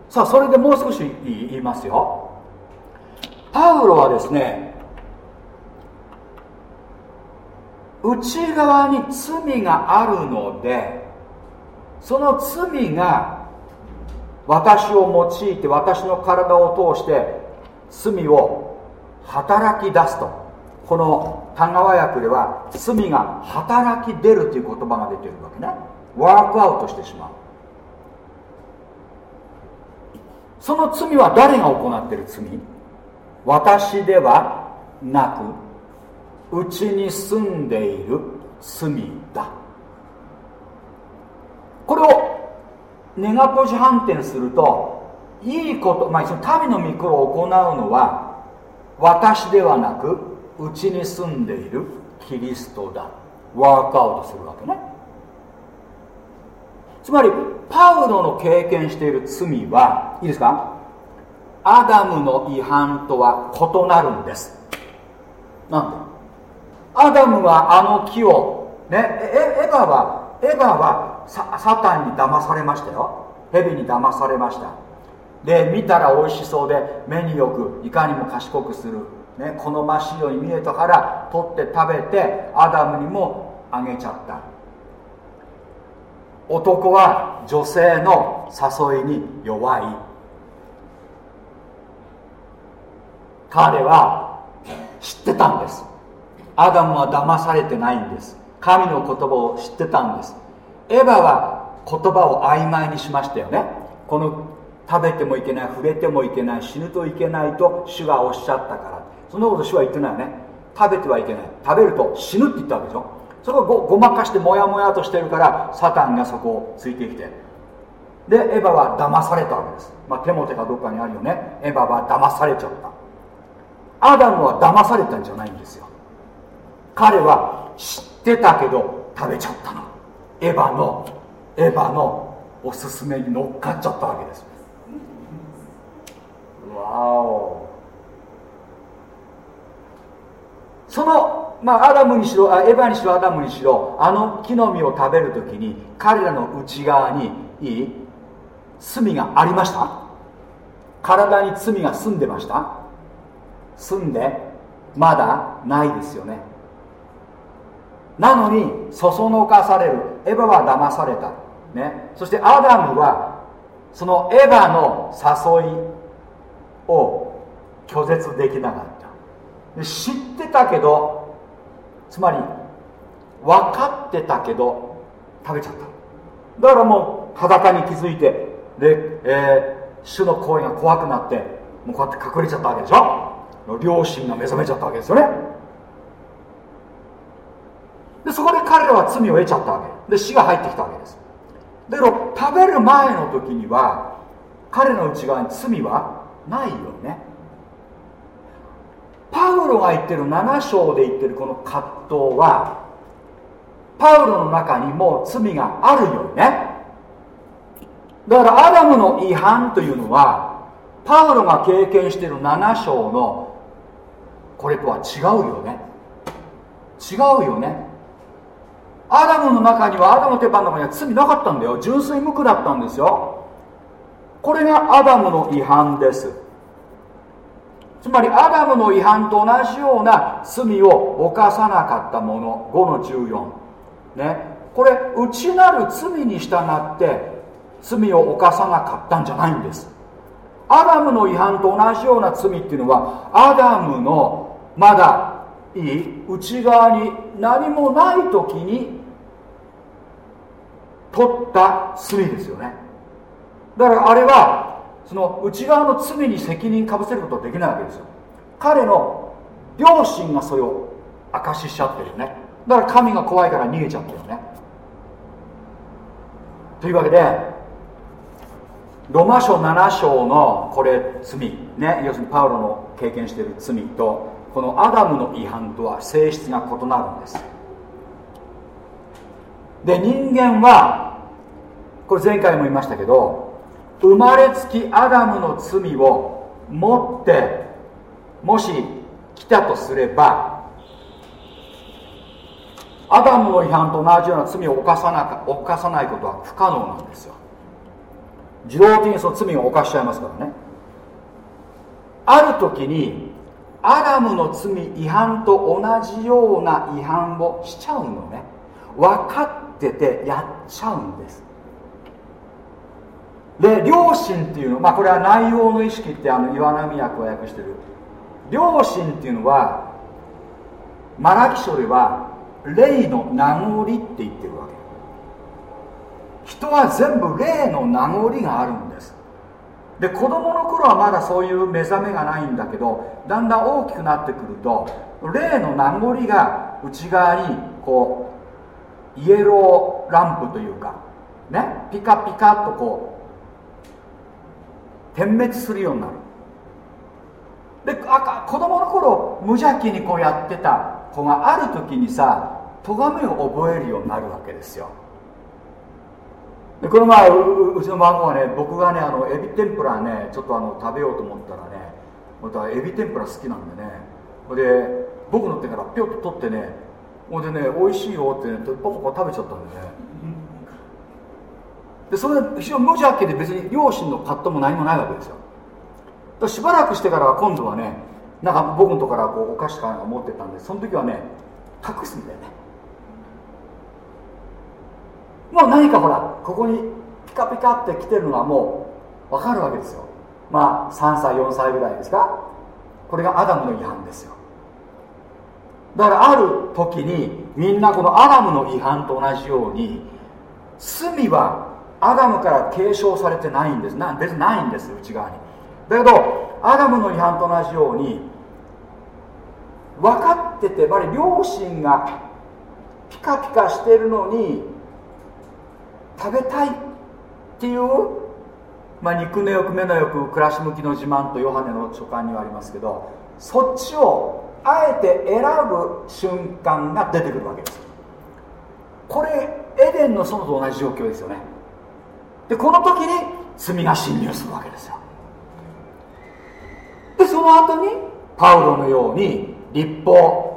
さあそれでもう少し言いますよ。パウロはですね内側に罪があるのでその罪が私を用いて私の体を通して罪を働き出すと。この田川訳では罪が働き出るという言葉が出てるわけね。ワークアウトしてしまう。その罪は誰が行っている罪？私ではなくうちに住んでいる罪だ。これをネガポジ反転するといいこと、まあ、その神の御心を行うのは私ではなくうちに住んでいるキリストだ。ワークアウトするわけね。つまりパウロの経験している罪はいいですか？アダムの違反とは異なるんです。なんで？アダムはあの木をねエエヴァはエヴァはサタンに騙されましたよ。蛇に騙されました。で見たら美味しそうで目によくいかにも賢くする、ね、好ましいように見えたから取って食べてアダムにもあげちゃった。男は女性の誘いに弱い。彼は知ってたんです。アダムは騙されてないんです。神の言葉を知ってたんです。エヴァは言葉を曖昧にしましたよね。この食べてもいけない触れてもいけない死ぬといけないと主がおっしゃったから。そんなこと主は言ってないよね。食べてはいけない。食べると死ぬって言ったわけでしょ。それをごまかしてモヤモヤとしてるからサタンがそこをついてきて。でエヴァは騙されたわけです、まあ、手も手かどっかにあるよね。エヴァは騙されちゃった。アダムは騙されたんじゃないんですよ。彼は知ってたけど食べちゃったの。エヴァのエヴァのおすすめに乗っかっちゃったわけです。わお。その、まあ、アダムにしろエヴァにしろアダムにしろあの木の実を食べるときに彼らの内側にいい罪がありました？体に罪が住んでました？住んでまだないですよね。なのにそそのかされるエヴァは騙された、ね、そしてアダムはそのエヴァの誘いを拒絶できなかった。知ってたけどつまり分かってたけど食べちゃった。だからもう裸に気づいてで、えー、主の声が怖くなってもうこうやって隠れちゃったわけでしょ？両親が目覚めちゃったわけですよね。でそこで彼らは罪を得ちゃったわけ。で死が入ってきたわけです。だけど食べる前の時には彼の内側に罪はないよね。パウロが言ってる7章で言ってるこの葛藤はパウロの中にも罪があるよね。だからアダムの違反というのはパウロが経験している7章のこれとは違うよね。違うよね。アダムの中にはアダムとエバの中には罪なかったんだよ。純粋無垢だったんですよ。これがアダムの違反です。つまりアダムの違反と同じような罪を犯さなかったもの。5の14ね。これ内なる罪に従って罪を犯さなかったんじゃないんです。アダムの違反と同じような罪っていうのはアダムのまだいい内側に何もない時に取った罪ですよね。だからあれはその内側の罪に責任かぶせることはできないわけですよ。彼の両親がそれを証ししちゃってるよね。だから神が怖いから逃げちゃったよね。というわけでロマ書7章のこれ罪ね。要するにパウロの経験している罪とこのアダムの違反とは性質が異なるんです。で人間はこれ前回も言いましたけど生まれつきアダムの罪を持ってもし来たとすればアダムの違反と同じような罪を犯さな犯さないことは不可能なんですよ。自動的にその罪を犯しちゃいますからね。ある時にアダムの罪違反と同じような違反をしちゃうのね。分かっててやっちゃうんです。で良心っていうのまあこれは内容の意識ってあの岩波役を訳してる。良心っていうのはマラキ書では霊の名残って言ってるわけ。人は全部霊の名残があるんです。で子供の頃はまだそういう目覚めがないんだけどだんだん大きくなってくると霊の名残が内側にこうイエローランプというかねピカピカとこう点滅するようになる。であ子供の頃無邪気にこうやってた子がある時にさ咎めを覚えるようになるわけですよ。でこの前うちの孫がね僕がねあのエビ天ぷらねちょっとあの食べようと思ったらねまたエビ天ぷら好きなんでねで僕の手からぴょっと取ってねほんでね美味しいよって、ね、ポコポコ食べちゃったんでね。でそれ非常に無邪気で別に両親の葛藤も何もないわけですよ。しばらくしてからは今度はねなんか僕のところからこうお菓子かなんか持ってたんでその時はね隠すんだよね。もう何かほらここにピカピカって来てるのはもう分かるわけですよ。まあ3歳4歳ぐらいですか？これがアダムの違反ですよ。だからある時にみんなこのアダムの違反と同じように罪はアダムから継承されてないんです。な別にないんです内側に。だけどアダムの違反と同じように分かっててやっぱり両親がピカピカしてるのに食べたいっていう、まあ、肉の欲目の欲暮らし向きの自慢とヨハネの書簡にはありますけどそっちをあえて選ぶ瞬間が出てくるわけです。これエデンの園と同じ状況ですよね。でこの時に罪が侵入するわけですよ。でその後にパウロのように立法。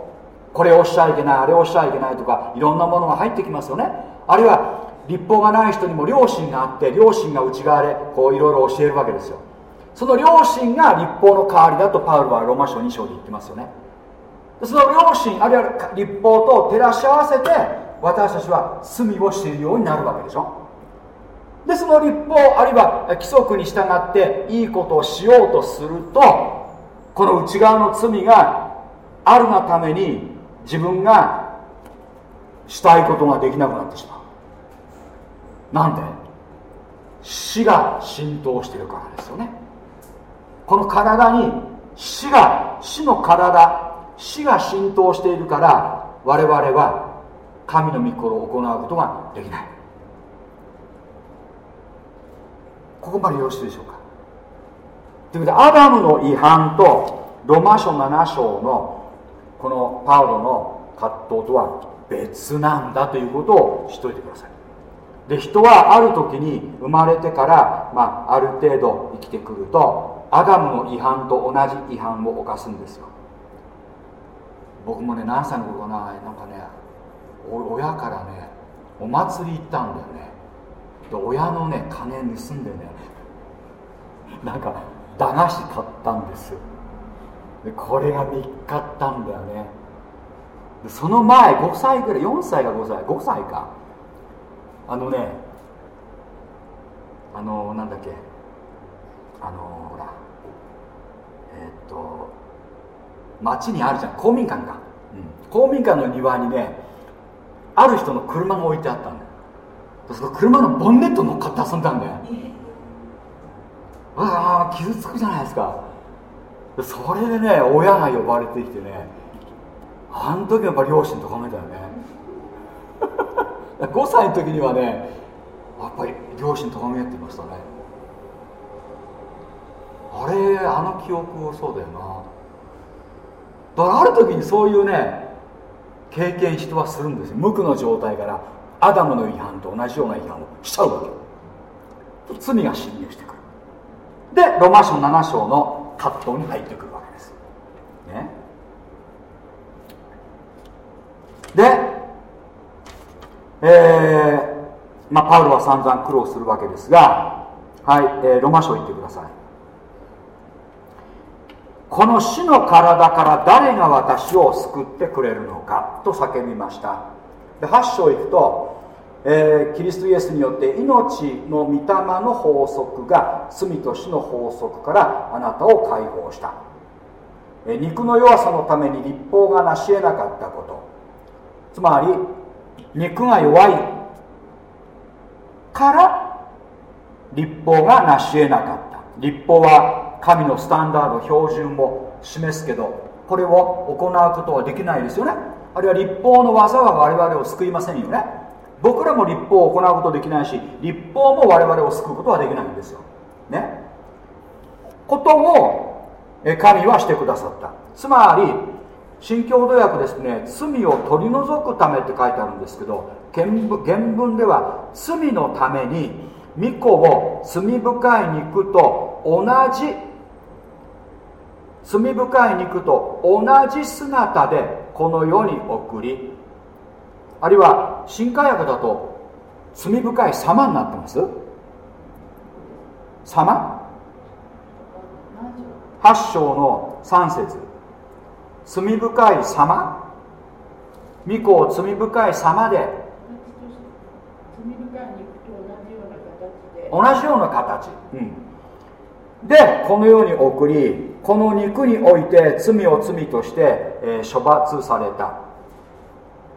これをしちゃいけないあれをしちゃいけないとかいろんなものが入ってきますよね。あるいは立法がない人にも良心があって良心が内側でこういろいろ教えるわけですよ。その良心が立法の代わりだとパウルはロマ書2章で言ってますよね。その良心あるいは立法と照らし合わせて私たちは罪を知るようになるわけでしょ。でその立法あるいは規則に従っていいことをしようとするとこの内側の罪があるがために自分がしたいことができなくなってしまう。なんで？死が浸透しているからですよね。この体に死が死の体死が浸透しているから我々は神の御心を行うことができない。ここまでよろしいでしょうか？ということでアダムの違反とロマ書7章のこのパウロの葛藤とは別なんだということを知っておいてください。で人はある時に生まれてから、まあ、ある程度生きてくるとアダムの違反と同じ違反を犯すんですよ。僕もね何歳の頃かななんかね親からねお祭り行ったんだよね。で親のね金盗んでねなんか駄菓子買ったんですよ。でこれが見っかったんだよね。でその前5歳ぐらい4歳か5歳5歳か。あのねあのなんだっけ。あのほらえー、っと町にあるじゃん公民館か、うん、公民館の庭にねある人の車が置いてあったんだその車のボンネット乗っかって遊んだんだよ。ああ傷つくじゃないですか。それでね親が呼ばれてきてねあの時やっぱ両親とかめたよね。5歳の時にはねやっぱり両親とかめってましたね。あれあの記憶そうだよな。だからある時にそういうね経験人はするんですよ。無垢の状態から。アダムの違反と同じような違反をしちゃうわけ。罪が侵入してくるでロマ書7章の葛藤に入ってくるわけです。ね。でえー、まあパウロは散々苦労するわけですがはい、えー、ロマ書行ってください。この死の体から誰が私を救ってくれるのかと叫びました。で8章行くと、えー、キリストイエスによって命の御霊の法則が罪と死の法則からあなたを解放した、えー、肉の弱さのために立法が成し得なかったこと。つまり肉が弱いから立法が成し得なかった。立法は神のスタンダード標準を示すけどこれを行うことはできないですよね。あるいは立法の技は我々を救いませんよね。僕らも立法を行うことできないし立法も我々を救うことはできないんですよ。ね。ことを神はしてくださった。つまり新共同訳ですね罪を取り除くためって書いてあるんですけど原文では罪のために御子を罪深い肉と同じ罪深い肉と同じ姿でこの世に送りあるいは新海薬だと罪深い様になってます？様？8章の3節。罪深い様？御子を罪深い様で。同じような形、うん、でこのように送りこの肉において罪を罪として、えー、処罰された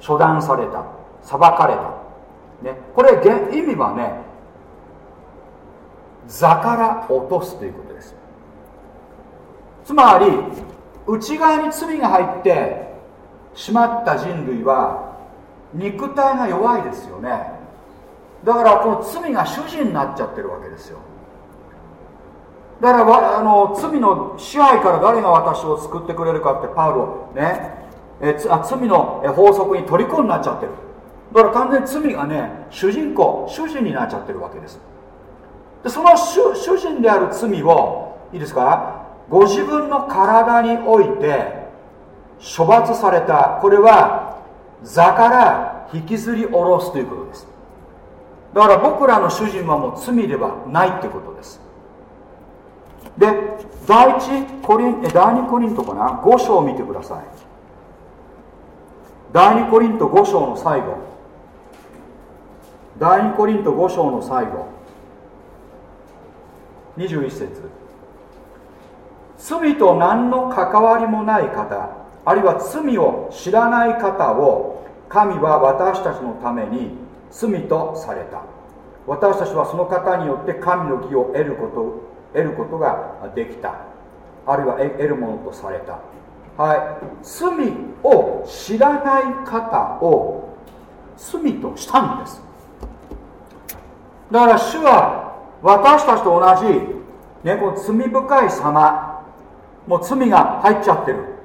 処断された。裁かれた、ね、これ意味はね座から落とすということです。つまり内側に罪が入ってしまった人類は肉体が弱いですよね。だからこの罪が主人になっちゃってるわけですよ。だからあの罪の支配から誰が私を救ってくれるかってパウロね。えあ罪の法則に虜になっちゃってる。だから完全に罪がね主人公主人になっちゃってるわけです。でその主主人である罪をいいですか？ご自分の体において処罰された。これは座から引きずり下ろすということです。だから僕らの主人はもう罪ではないってことです。で第1コリン第2コリントかな？5章を見てください。第2コリント5章の最後。第2コリント5章の最後。21節。罪と何の関わりもない方あるいは罪を知らない方を神は私たちのために罪とされた。私たちはその方によって神の義を得ること得ることができた。あるいは得るものとされた。はい。罪を知らない方を罪としたんです。だから主は私たちと同じ、ね、この罪深い様もう罪が入っちゃってる。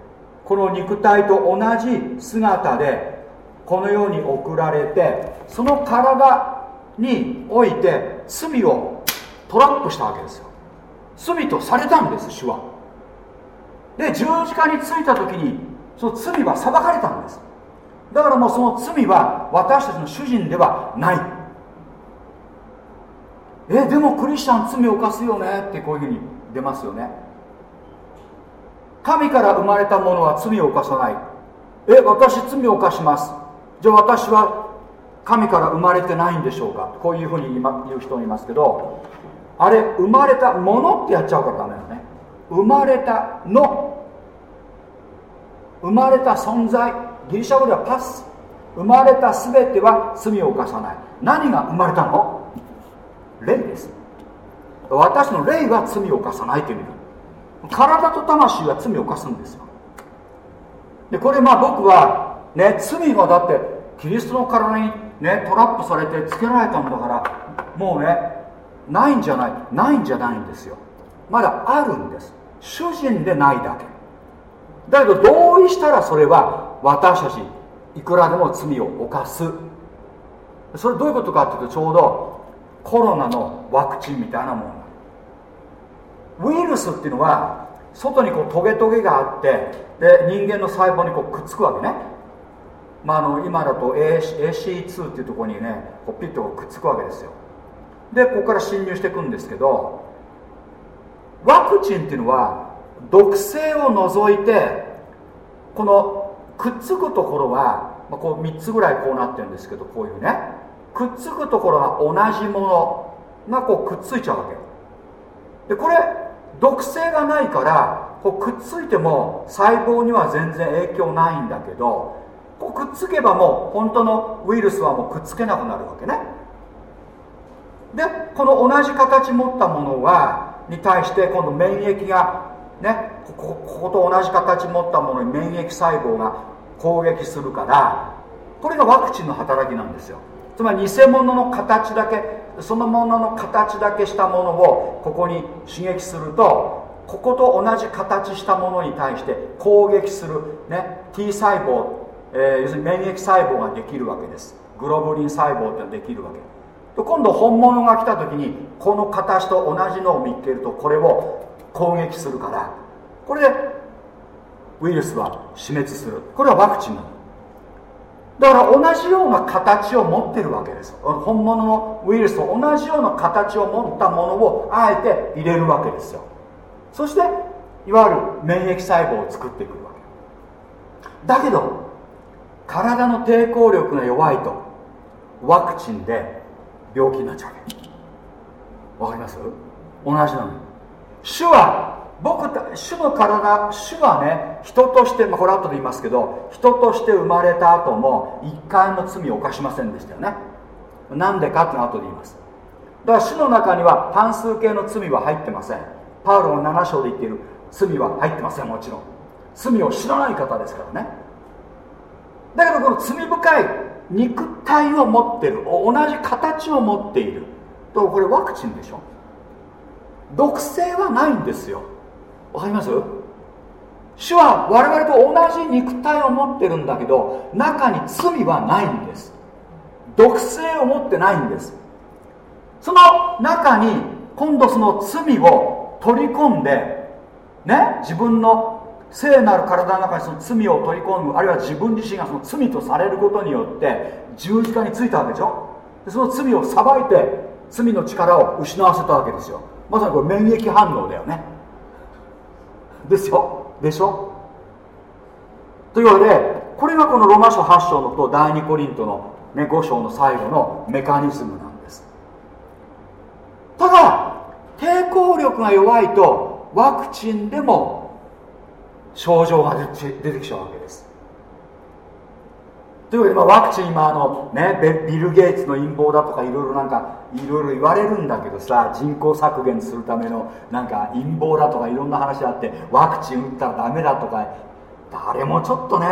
この肉体と同じ姿でこの世に送られてその体において罪をトラップしたわけですよ。罪とされたんです主は。で十字架についた時にその罪は裁かれたんです。だからもうその罪は私たちの主人ではない。えでもクリスチャン罪を犯すよね？ってこういうふうに出ますよね。神から生まれたものは罪を犯さない。え私罪を犯します。じゃあ私は神から生まれてないんでしょうか？こういうふうに言う人もいますけどあれ生まれたものってやっちゃうからダメだね。生まれたの。生まれた存在。ギリシャ語ではパス。生まれた全ては罪を犯さない。何が生まれたの？霊です。私の霊は罪を犯さないという意味体と魂は罪を犯すんですよ。でこれまあ僕はね罪はだってキリストの体にねトラップされてつけられたんだからもうねないんじゃない。ないんじゃないんですよ。まだあるんです。主人でないだけ。だけど同意したらそれは私たちいくらでも罪を犯す。それどういうことかっていうとちょうどコロナのワクチンみたいなもの。ウイルスっていうのは外にこうトゲトゲがあってで人間の細胞にこうくっつくわけね、まあ、あの今だと AC2 っていうところにねこうピッとくっつくわけですよ。でここから侵入していくんですけどワクチンっていうのは毒性を除いてこのくっつくところは、まあ、こう3つぐらいこうなってるんですけどこういうね。くっつくところが同じものがこうくっついちゃうわけでこれ毒性がないからこうくっついても細胞には全然影響ないんだけどこうくっつけばもう本当のウイルスはもうくっつけなくなるわけね。でこの同じ形持ったものはに対して今度免疫がねここと同じ形持ったものに免疫細胞が攻撃するからこれがワクチンの働きなんですよ。つまり偽物の形だけそのものの形だけしたものをここに刺激するとここと同じ形したものに対して攻撃する、ね、T 細胞、えー、要するに免疫細胞ができるわけです。グロブリン細胞ってできるわけ。です今度本物が来た時にこの形と同じのを見つけるとこれを攻撃するからこれでウイルスは死滅する。これはワクチンの。だから同じような形を持ってるわけです。本物のウイルスと同じような形を持ったものをあえて入れるわけですよ。そしていわゆる免疫細胞を作ってくるわけ。だけど体の抵抗力が弱いとワクチンで病気になっちゃう。わけわかります？同じなの。主は僕主の体主はね人として、まあ、これ後で言いますけど人として生まれた後も一回も罪を犯しませんでしたよね。なんでかっていうの後で言います。だから主の中には単数形の罪は入ってません。パウロの7章で言っている罪は入ってません。もちろん。罪を知らない方ですからね。だけどこの罪深い肉体を持ってる同じ形を持っている。とこれワクチンでしょ？毒性はないんですよ。わかります？主は我々と同じ肉体を持ってるんだけど中に罪はないんです。毒性を持ってないんです。その中に今度その罪を取り込んでね？自分の聖なる体の中にその罪を取り込むあるいは自分自身がその罪とされることによって十字架についたわけでしょ？その罪を裁いて罪の力を失わせたわけですよ。まさにこれ免疫反応だよね。ですよ。でしょ？というわけでこれがこのローマ書8章のと第2コリントの、ね、5章の最後のメカニズムなんです。ただ抵抗力が弱いとワクチンでも症状が出てきちゃうわけです。というわけで、まあ、ワクチン今あの、ね、ビル・ゲイツの陰謀だとかいろいろなんかいろいろ言われるんだけどさ人口削減するためのなんか陰謀だとかいろんな話があってワクチン打ったらダメだとか誰もちょっとね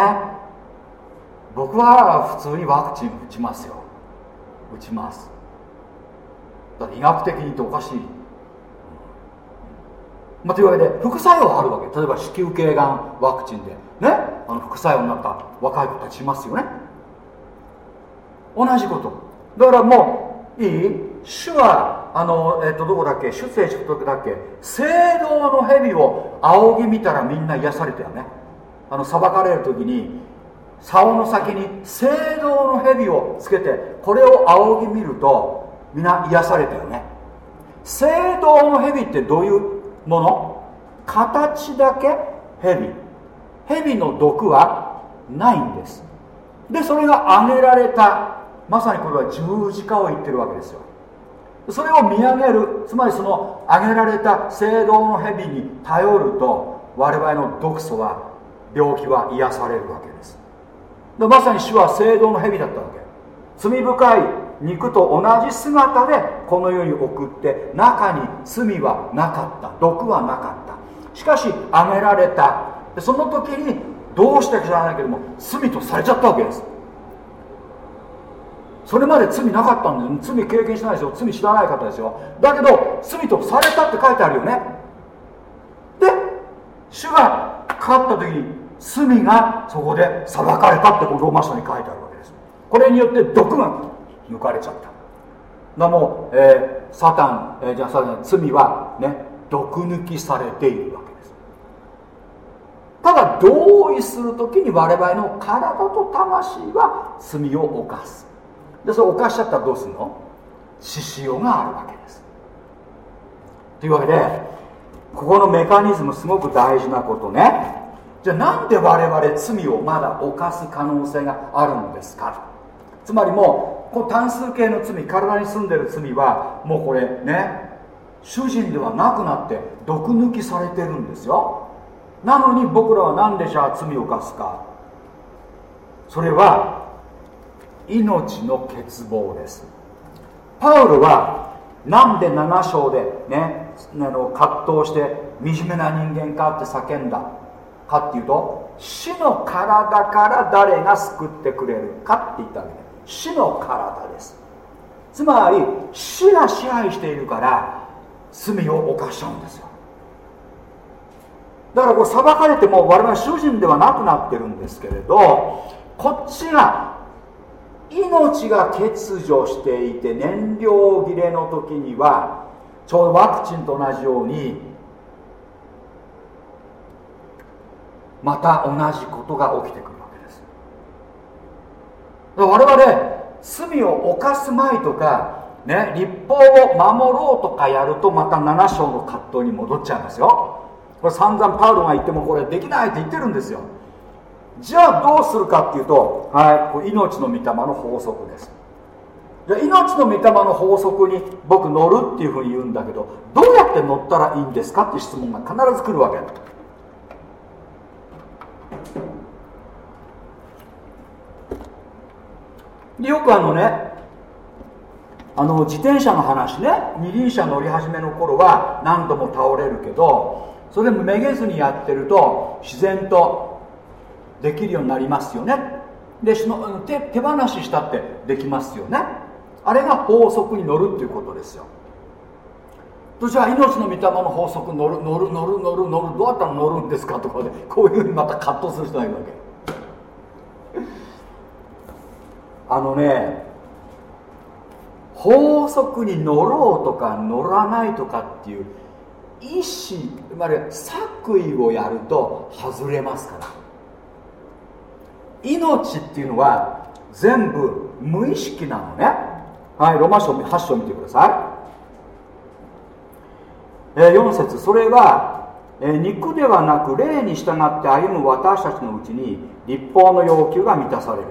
僕は普通にワクチン打ちますよ。打ちます。だって医学的に言っておかしい、まあ、というわけで副作用あるわけ。例えば子宮頸がんワクチンで。ね？あの副作用になった若い子たちいますよね。同じこと。だからもういい？主はあの、えっと、どこだっけ？出世祝徳だっけ？聖堂の蛇を仰ぎ見たらみんな癒されたよね。あの裁かれる時に竿の先に聖堂の蛇をつけてこれを仰ぎ見るとみんな癒されたよね。聖堂の蛇ってどういうもの形だけ？蛇。蛇の毒はないんです。でそれが挙げられた。まさにこれは十字架を言ってるわけですよ。それを見上げる。つまりその挙げられた。聖堂の蛇に頼ると我々の毒素は病気は癒されるわけです。でまさに主は聖堂の蛇だったわけ。罪深い肉と同じ姿でこの世に送って中に罪はなかった。毒はなかった。しかし挙げられた。その時にどうしてか知らないけども罪とされちゃったわけです。それまで罪なかったんです罪経験してないですよ。罪知らない方ですよ。だけど罪とされたって書いてあるよね。で主が勝った時に罪がそこで裁かれたってローマ書に書いてあるわけです。これによって毒が抜かれちゃった。だもう、えー、サタン、えー、じゃあサタン罪はね毒抜きされているわけです。ただ同意する時に我々の体と魂は罪を犯す。でそれを犯しちゃったらどうするの？獅子王があるわけです。というわけでここのメカニズムすごく大事なことね。じゃあなんで我々罪をまだ犯す可能性があるんですか？つまりもうこの単数形の罪体に住んでる罪はもうこれね主人ではなくなって毒抜きされてるんですよ。なのに僕らは何でじゃあ罪を犯すか。それは命の欠乏です。パウロはなんで7章でねあの葛藤して惨めな人間かって叫んだかっていうと死の体から誰が救ってくれるかって言ったわけ。です死の体です。つまり死が支配しているから罪を犯しちゃうんですよ。だからこれ裁かれても我々主人ではなくなってるんですけれどこっちが命が欠如していて燃料切れの時にはちょうどワクチンと同じようにまた同じことが起きてくる。我々罪を犯す前とかね立法を守ろうとかやるとまた7章の葛藤に戻っちゃいますよ。これ散々パウロが言ってもこれできないって言ってるんですよ。じゃあどうするかっていうと、はい、これ命の御霊の法則です。じゃ命の御霊の法則に僕乗るっていうふうに言うんだけどどうやって乗ったらいいんですかって質問が必ず来るわけ。でよくあのねあの自転車の話ね。二輪車乗り始めの頃は何度も倒れるけどそれでもめげずにやってると自然とできるようになりますよね。での手手放ししたってできますよね。あれが法則に乗るっていうことですよ。とじゃあ命の御霊の法則乗る乗る乗る乗る乗るどうやったら乗るんですかとかでこういうふうにまた葛藤する人がいるわけ。あのね法則に乗ろうとか乗らないとかっていう意思つまり作為をやると外れますから。命っていうのは全部無意識なのね。はいロマ書8章見てください、えー、4節。それは、えー、肉ではなく霊に従って歩む私たちのうちに立法の要求が満たされる。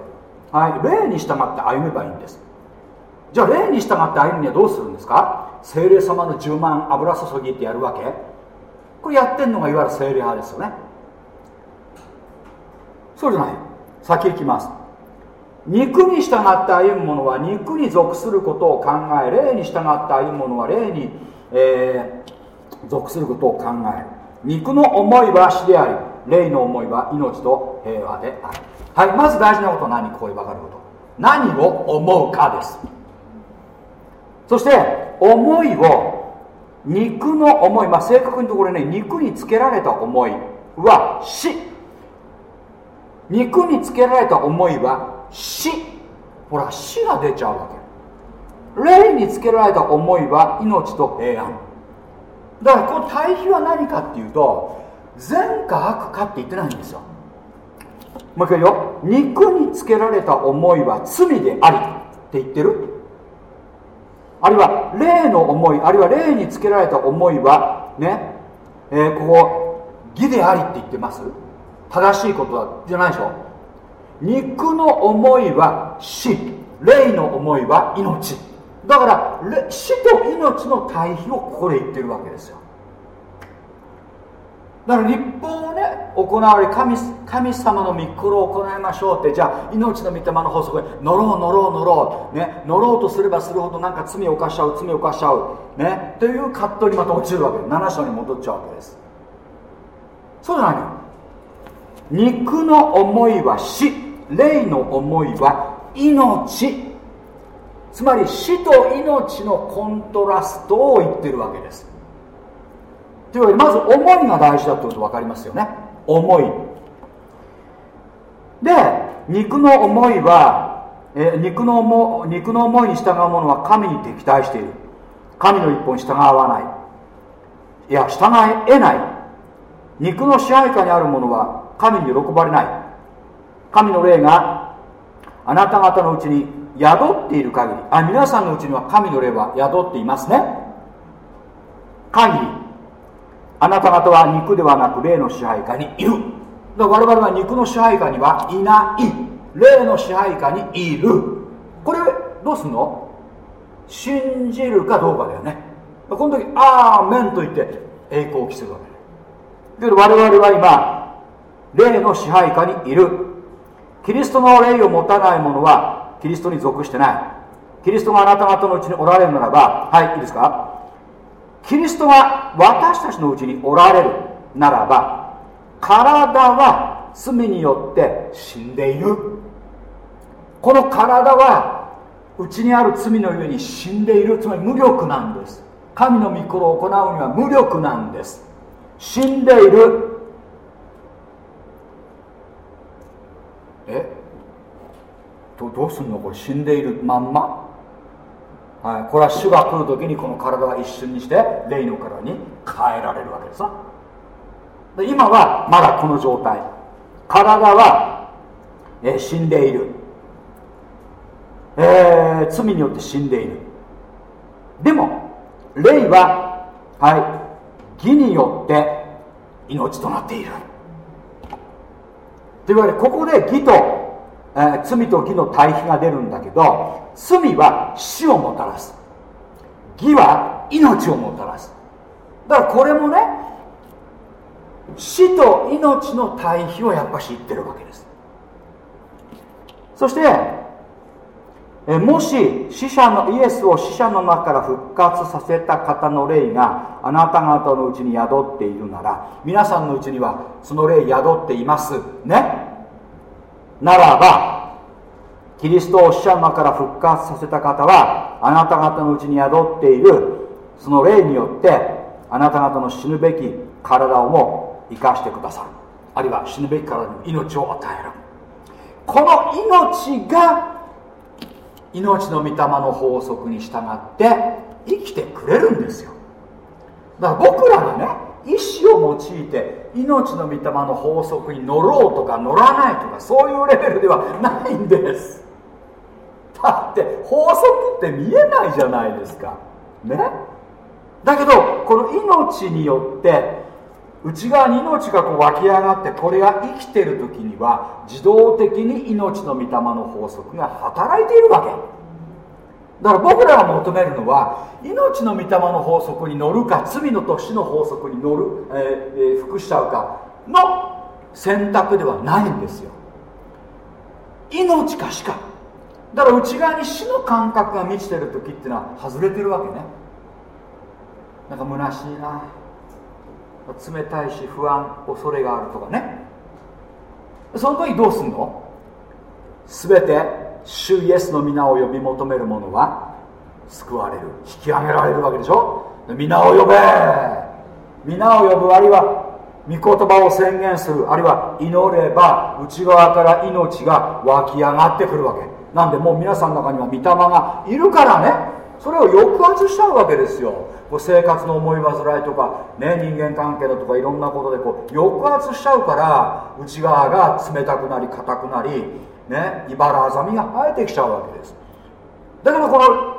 はい、霊に従って歩めばいいんです。じゃあ霊に従って歩むにはどうするんですか？精霊様の10万油注ぎってやるわけ？これやってんのがいわゆる精霊派ですよね。そうじゃない。先行きます。肉に従って歩む者は肉に属することを考え霊に従って歩む者は霊に、えー、属することを考える。肉の思いは死であり霊の思いは命と平和である。はいまず大事なことは何？ここで分かること。何を思うかです。そして思いを肉の思い、まあ、正確にところね肉につけられた思いは死。肉につけられた思いは死。ほら死が出ちゃうわけ。霊につけられた思いは命と平安。だからこの対比は何かっていうと善か悪かって言ってないんですよ。もう一回よ肉につけられた思いは罪でありって言ってる？あるいは霊の思いあるいは霊につけられた思いはね、えー、ここ義でありって言ってます？正しいことじゃないでしょ？肉の思いは死。霊の思いは命。だから死と命の対比をここで言ってるわけですよ。だから立法をね行われ神神様の御心を行いましょうってじゃあ命の御霊の法則で乗ろう乗ろう乗ろう。ね乗ろうとすればするほどなんか罪を犯しちゃう罪を犯しちゃう。ねという葛藤にまた落ちるわけ7章に戻っちゃうわけです。そうじゃないの。肉の思いは死。霊の思いは命。つまり死と命のコントラストを言ってるわけです。というわけでまず思いが大事だということ分かりますよね。思い。で肉の思いはえ肉の思肉の思いに従う者は神に敵対している。神の一本従わない。いや従えない。肉の支配下にある者は神に喜ばれない。神の霊があなた方のうちに宿っている限りあ皆さんのうちには神の霊は宿っていますね。限りあなた方は肉ではなく霊の支配下にいる。だ我々は肉の支配下にはいない。霊の支配下にいる。これどうすんの？信じるかどうかだよね。この時「アーメン」と言って栄光を期するわけ。だけど我々は今霊の支配下にいる。キリストの霊を持たない者はキリストに属してない。キリストがあなた方のうちにおられるならばはいいいですか？キリストが私たちのうちにおられるならば体は罪によって死んでいる。この体はうちにある罪のゆえに死んでいる。つまり無力なんです。神の御心を行うには無力なんです。死んでいる。え？どどうすんの？これ死んでいるまんま？はい、これは主が来る時にこの体は一瞬にして霊の体に変えられるわけですな。で今はまだこの状態。体は、えー、死んでいる、えー、罪によって死んでいる。でも霊ははい義によって命となっている。というわけでここで義とえー、罪と義の対比が出るんだけど罪は死をもたらす。義は命をもたらす。だからこれもね死と命の対比をやっぱし言ってるわけです。そしてえもし死者のイエスを死者の中から復活させた方の霊があなた方のうちに宿っているなら皆さんのうちにはその霊宿っていますね。ならばキリストを死者の中から復活させた方はあなた方のうちに宿っているその霊によってあなた方の死ぬべき体をも生かしてくださる。あるいは死ぬべき体に命を与える。この命が命の御霊の法則に従って生きてくれるんですよ。だから僕らがね意志を用いて命の御霊の法則に乗ろうとか乗らないとかそういうレベルではないんです。だって法則って見えないじゃないですか。ね？だけどこの命によって内側に命がこう湧き上がってこれが生きてる時には自動的に命の御霊の法則が働いているわけ。だから僕らが求めるのは命の御霊の法則に乗るか罪のと死の法則に乗る、えーえー、服しちゃうかの選択ではないんですよ。命か死か。だから内側に死の感覚が満ちてる時っていうのは外れてるわけね。なんか虚しいな。冷たいし不安恐れがあるとかね。その時どうすんの？全て主イエスの皆を呼び求める者は救われる引き上げられるわけでしょ？皆を呼べ！皆を呼ぶあるいは御言葉を宣言するあるいは祈れば内側から命が湧き上がってくるわけ。なんでもう皆さんの中には御霊がいるからね。それを抑圧しちゃうわけですよ。生活の思い煩いとか、ね、人間関係だとかいろんなことでこう抑圧しちゃうから内側が冷たくなり硬くなり、ね、茨あざみが生えてきちゃうわけです。だけどこの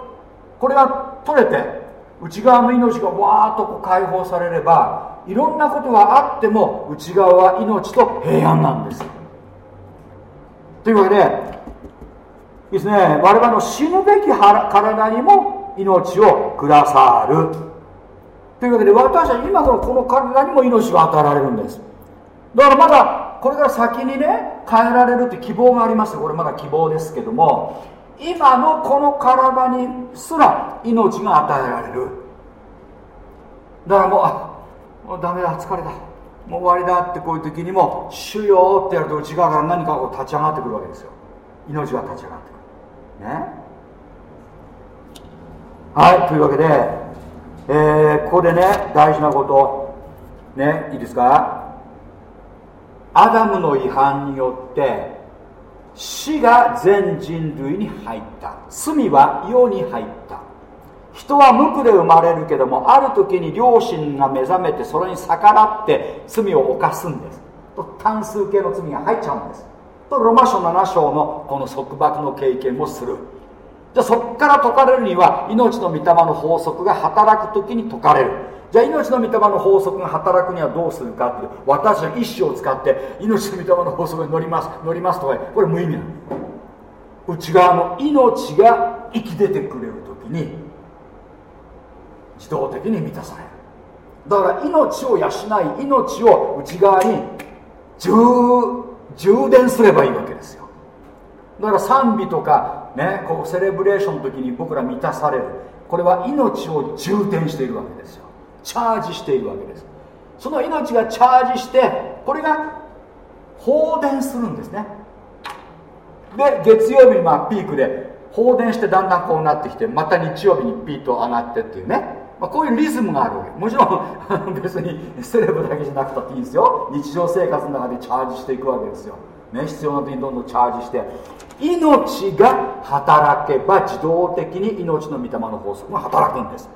これが取れて内側の命がわーっとこう解放されればいろんなことがあっても内側は命と平安なんです。というわけでですね。我々の死ぬべき体にも命をくださる。というわけで私は今のこの体にも命が与えられるんです。だからまだこれから先にね変えられるって希望がありますこれまだ希望ですけども今のこの体にすら命が与えられる。だからもうあもうダメだ疲れた。もう終わりだってこういう時にも「主よ」ってやると内側から何かこう立ち上がってくるわけですよ。命が立ち上がってくる。ね。はいというわけで、えー、ここでね大事なこと。ねいいですか？アダムの違反によって死が全人類に入った。罪は世に入った。人は無垢で生まれるけどもある時に両親が目覚めてそれに逆らって罪を犯すんです。と単数形の罪が入っちゃうんです。とロマ書7章のこの束縛の経験をする。じゃあそこから解かれるには命の御霊の法則が働く時に解かれる。じゃあ命の御霊の法則が働くにはどうするかっていう私は意志を使って命の御霊の法則に乗ります乗りますとかこれ無意味なの。内側の命が生き出てくれる時に自動的に満たされる。だから命を養い命を内側に充充電すればいいわけですよ。だから賛美とかねこうセレブレーションの時に僕ら満たされる。これは命を充填しているわけですよ。チャージしているわけです。その命がチャージしてこれが放電するんですね。で月曜日にまあピークで放電してだんだんこうなってきてまた日曜日にピーッと上がってっていうね。まあ、こういうリズムがあるわけ。もちろん 別にセレブだけじゃなくたっていいんですよ。日常生活の中でチャージしていくわけですよ、ね、必要な時にどんどんチャージして。命が働けば自動的に命の御霊の法則が働くんです。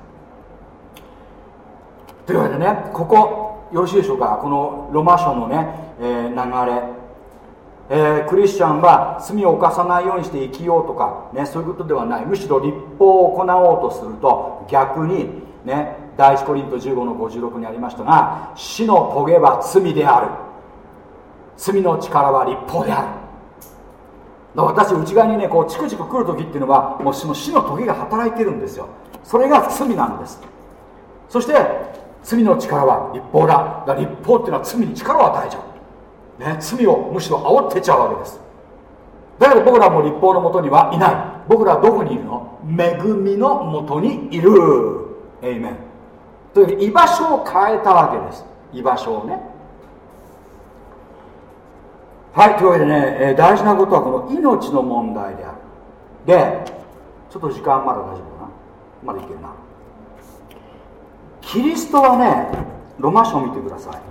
というわけでねここよろしいでしょうか？このロマ書のね、えー、流れ。えー、クリスチャンは罪を犯さないようにして生きようとか、ね、そういうことではない。むしろ立法を行おうとすると逆にね、第一コリント15の56にありましたが死の棘は罪である。罪の力は立法である。私内側にねこうチクチク来る時っていうのはもうその死の棘が働いてるんですよ。それが罪なんです。そして罪の力は立法だ。だ立法っていうのは罪に力を与えちゃう、ね、罪をむしろ煽ってちゃうわけです。だけど僕らも立法のもとにはいない。僕らはどこにいるの？恵みのもとにいる。エイメンという居場所を変えたわけです。居場所をね。はいというわけでね、えー、大事なことはこの命の問題である。でちょっと時間まだ大丈夫かな？まだいけるな。キリストはねロマ書を見てください。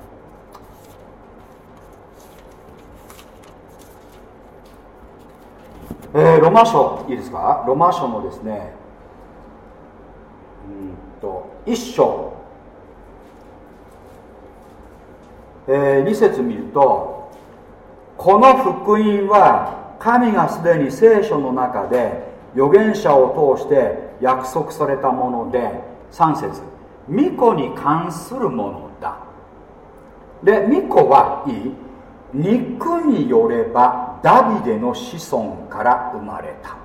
えー、ロマ書いいですか？ロマ書のですねうんと一章、えー、2節見るとこの福音は神がすでに聖書の中で預言者を通して約束されたもので3節。巫女に関するものだ。で巫女はいい。肉によればダビデの子孫から生まれた。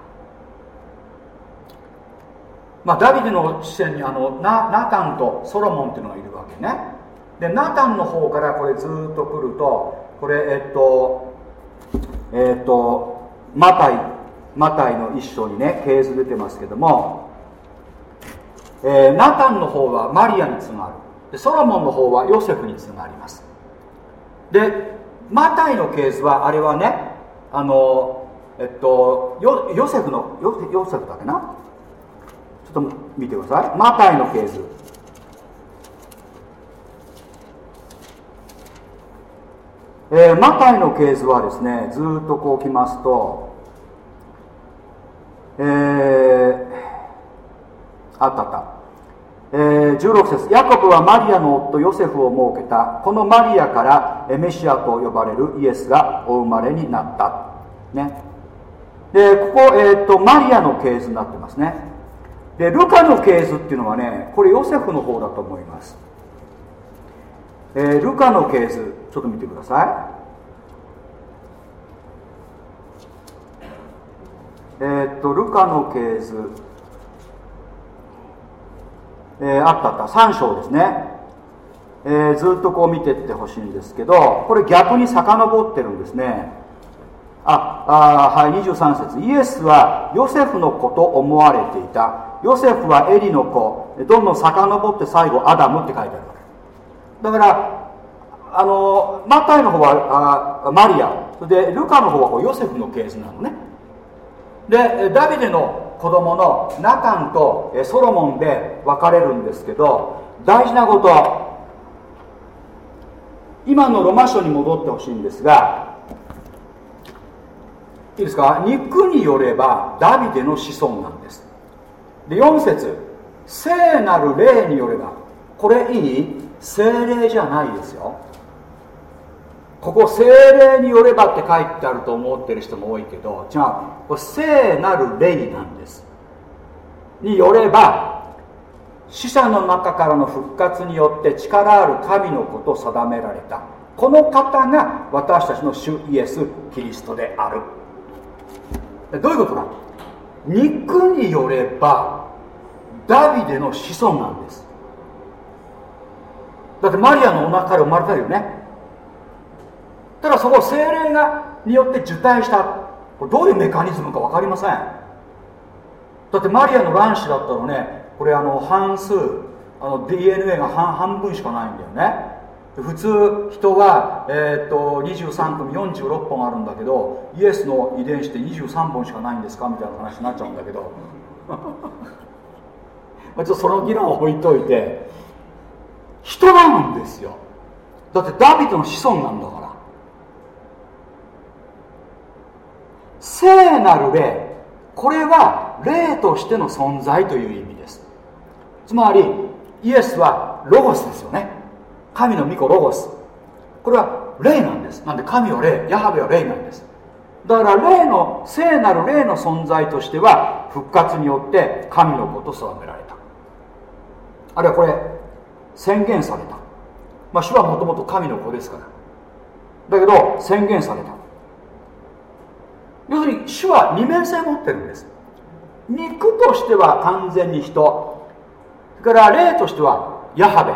まあ、ダビデの視線にあのナナタンとソロモンっていうのがいるわけね。でナタンの方からこれずっと来るとこれえっとえっとマタイマタイの一章にね系図出てますけども、えー、ナタンの方はマリアにつがる。ソロモンの方はヨセフにつがります。でマタイの系図はあれはねあのえっとヨヨセフのヨヨセフだっけな？ちょっと見てください。マタイの系図えー、マタイの系図はですねずっとこうきますとえー、あったあった。えー、16節。ヤコブはマリアの夫ヨセフを設けた。このマリアからメシアと呼ばれるイエスがお生まれになった。ね。でここ、えーと、マリアの系図になってますね。でルカの系図っていうのはねこれヨセフの方だと思います、えー、ルカの系図ちょっと見てください。えー、とルカの系図。えー、あったあった。3章ですね、えー、ずっとこう見てってほしいんですけどこれ逆に遡ってるんですね。ああはい23節。イエスはヨセフの子と思われていた。ヨセフはエリの子。どんどん遡って最後アダムって書いてあるわけ。だからあのマタイの方はあマリア。それでルカの方はこうヨセフのケースなのね。でダビデの子供のナタンとソロモンで分かれるんですけど大事なこと今のロマ書に戻ってほしいんですがいいですか？肉によればダビデの子孫なんです。で4節聖なる霊によれば。これいい？精霊じゃないですよ。ここ精霊によればって書いてあると思ってる人も多いけど違うこれ聖なる霊なんです。によれば死者の中からの復活によって力ある神のことを定められた。この方が私たちの主イエス・キリストである。どういうことか肉によればダビデの子孫なんです。だってマリアのお腹から生まれたよね？ただそこ精霊がによって受胎した。これどういうメカニズムか分かりません。だってマリアの卵子だったらね。これあの半数あの DNA が半半分しかないんだよね。普通人は、えーと、23組46本あるんだけどイエスの遺伝子って23本しかないんですか？みたいな話になっちゃうんだけど。まあちょっとその議論を置いといて。人なんですよ。だってダビデの子孫なんだから。聖なる霊。これは霊としての存在という意味です。つまりイエスはロゴスですよね。神の御子ロゴス。これは霊なんです。なんで神は霊。ヤハベは霊なんです。だから霊の聖なる霊の存在としては復活によって神の子と定められた。あるいはこれ宣言された。まあ主はもともと神の子ですから。だけど宣言された。要するに主は二面性持ってるんです。肉としては完全に人。それから霊としてはヤハベ。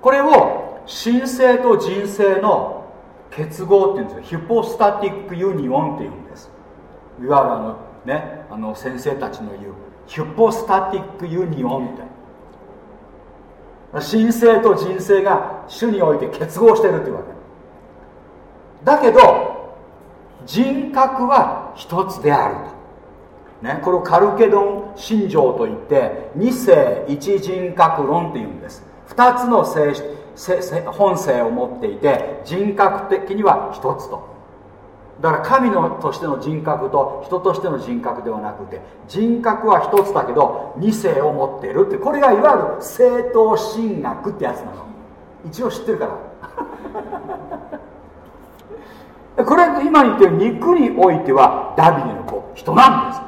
これを神性と人性の結合っていうんですよ。ヒポスタティックユニオンっていうんです。いわゆるあのねあの先生たちの言うヒポスタティックユニオンって神性と人性が主において結合してるっていうわけ。だけど人格は一つであると、ね、これをカルケドン信条といって二世一人格論っていうんです。二つの性本性を持っていて人格的には一つと。だから神のとしての人格と人としての人格ではなくて人格は一つだけど二世を持っているってこれがいわゆる正当神学ってやつなの。一応知ってるから。これ今言ってる肉においてはダビデの子人なんです。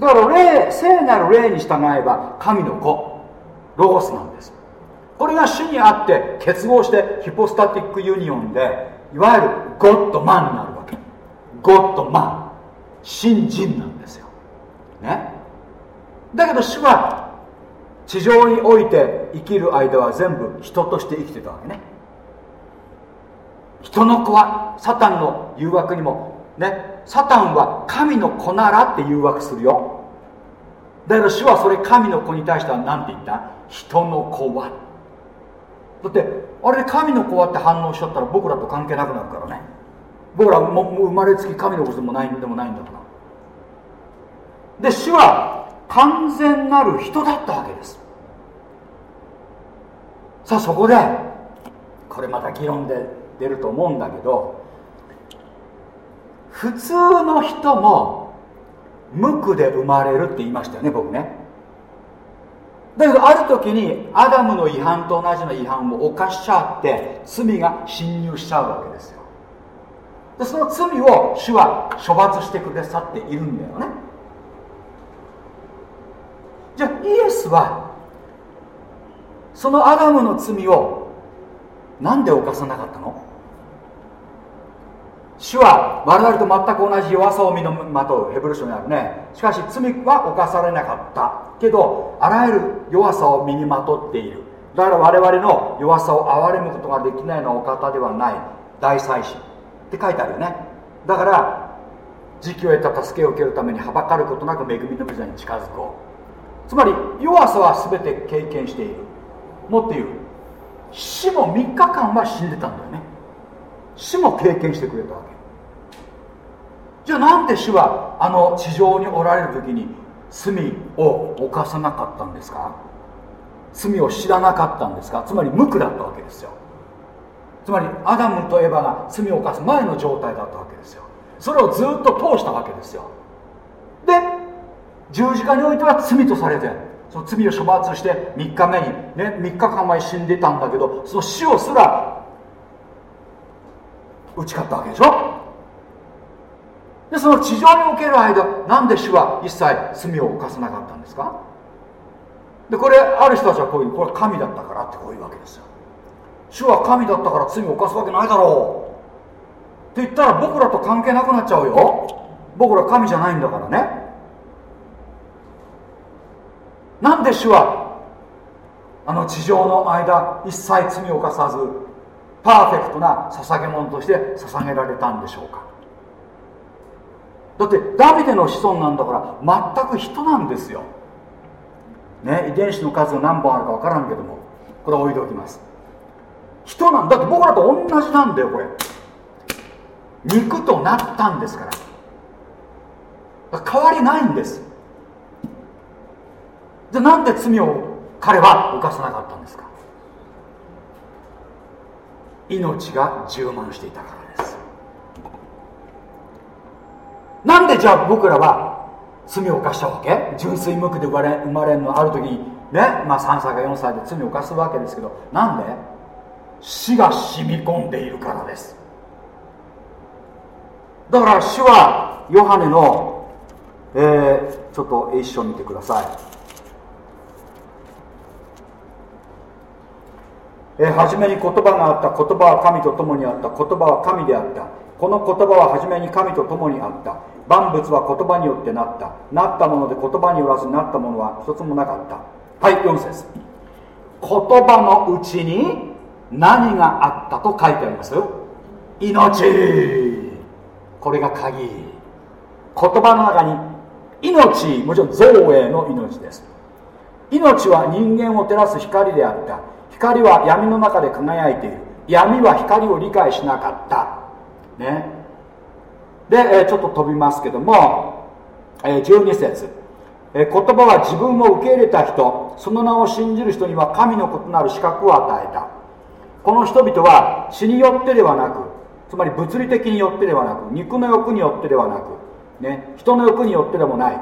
だから霊聖なる霊に従えば神の子ロゴスなんです。これが主にあって結合してヒポスタティックユニオンでいわゆるゴッドマンになるわけ。ゴッドマン新人なんですよ。ね？だけど主は地上において生きる間は全部人として生きてたわけね。人の子はサタンの誘惑にもねサタンは神の子ならって誘惑するよ。だけど主はそれ神の子に対しては何て言った？人の子は。だってあれ神の子はって反応しちゃったら僕らと関係なくなるからね。僕らもも生まれつき神の子でもないんでもないんだか。らで主は完全なる人だったわけです。さあそこでこれまた議論で出ると思うんだけど普通の人も無垢で生まれるって言いましたよね僕ね。だけどある時にアダムの違反と同じの違反を犯しちゃって罪が侵入しちゃうわけですよ。でその罪を主は処罰してくださっているんだよね。じゃあイエスはそのアダムの罪を何で犯さなかったの？主は我々と全く同じ弱さを身のまとうヘブル書にあるね。しかし罪は犯されなかった。けどあらゆる弱さを身にまとっている。だから我々の弱さを憐れむことができないのはお方ではない。大祭司って書いてあるよね。だから時期を得た助けを受けるためにはばかることなく恵みの御座に近づこう。つまり弱さは全て経験している。もっと言う死も3日間は死んでたんだよね。死も経験してくれたわけ。じゃあなんで主はあの地上におられる時に罪を犯さなかったんですか？罪を知らなかったんですか？つまり無垢だったわけですよ。つまりアダムとエヴァが罪を犯す前の状態だったわけですよ。それをずっと通したわけですよ。で十字架においては罪とされてその罪を処罰して3日目に、ね、3日間前死んでたんだけどその死をすら打ち勝ったわけでしょ？でその地上における間なんで主は一切罪を犯さなかったんですか？でこれある人たちはこういうこれ神だったからってこういうわけですよ。主は神だったから罪を犯すわけないだろう。って言ったら僕らと関係なくなっちゃうよ。僕ら神じゃないんだからね。なんで主はあの地上の間一切罪を犯さずパーフェクトな捧げ物として捧げられたんでしょうか。だってダビデの子孫なんだから全く人なんですよ。ね遺伝子の数が何本あるか分からんけどもこれは置いておきます。人なんだって僕らと同じなんだよこれ。肉となったんですから。変わりないんです。じゃあなんで罪を彼は犯さなかったんですか？命が充満していたからです。なんでじゃあ僕らは罪を犯したわけ？純粋無垢で生まれ生まれるのある時にね、まあ、3歳か4歳で罪を犯すわけですけどなんで？死が染み込んでいるからです。だから主はヨハネの、えー、ちょっと一緒見てください。えー、初めに言葉があった言葉は神と共にあった言葉は神であった。この言葉は初めに神と共にあった。万物は言葉によってなった。なったもので言葉によらずなったものは一つもなかった。はい4節。言葉のうちに何があったと書いてあります？命。これが鍵。言葉の中に命。もちろん造営の命です。命は人間を照らす光であった。光は闇の中で輝いている。闇は光を理解しなかった。ね。で、ちょっと飛びますけども、12節。言葉は自分を受け入れた人その名を信じる人には神の異なる資格を与えた。この人々は死によってではなくつまり物理的によってではなく肉の欲によってではなく、ね、人の欲によってでもない。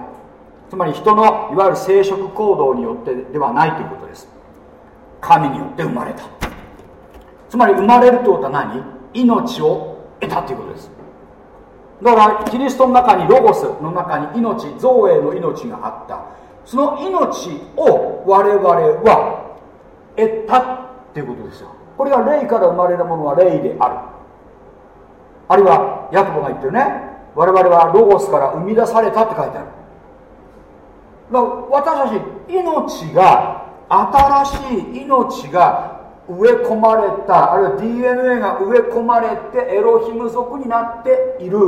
つまり人のいわゆる生殖行動によってではないということです。神によって生まれた。つまり生まれるということは何？命を得たということです。だからキリストの中にロゴスの中に命造営の命があった。その命を我々は得たっていうことですよ。これは霊から生まれるものは霊である。あるいはヤコブが言ってるね。我々はロゴスから生み出されたって書いてある。私たち命が新しい命が植え込まれたあるいは DNA が植え込まれてエロヒム族になっている。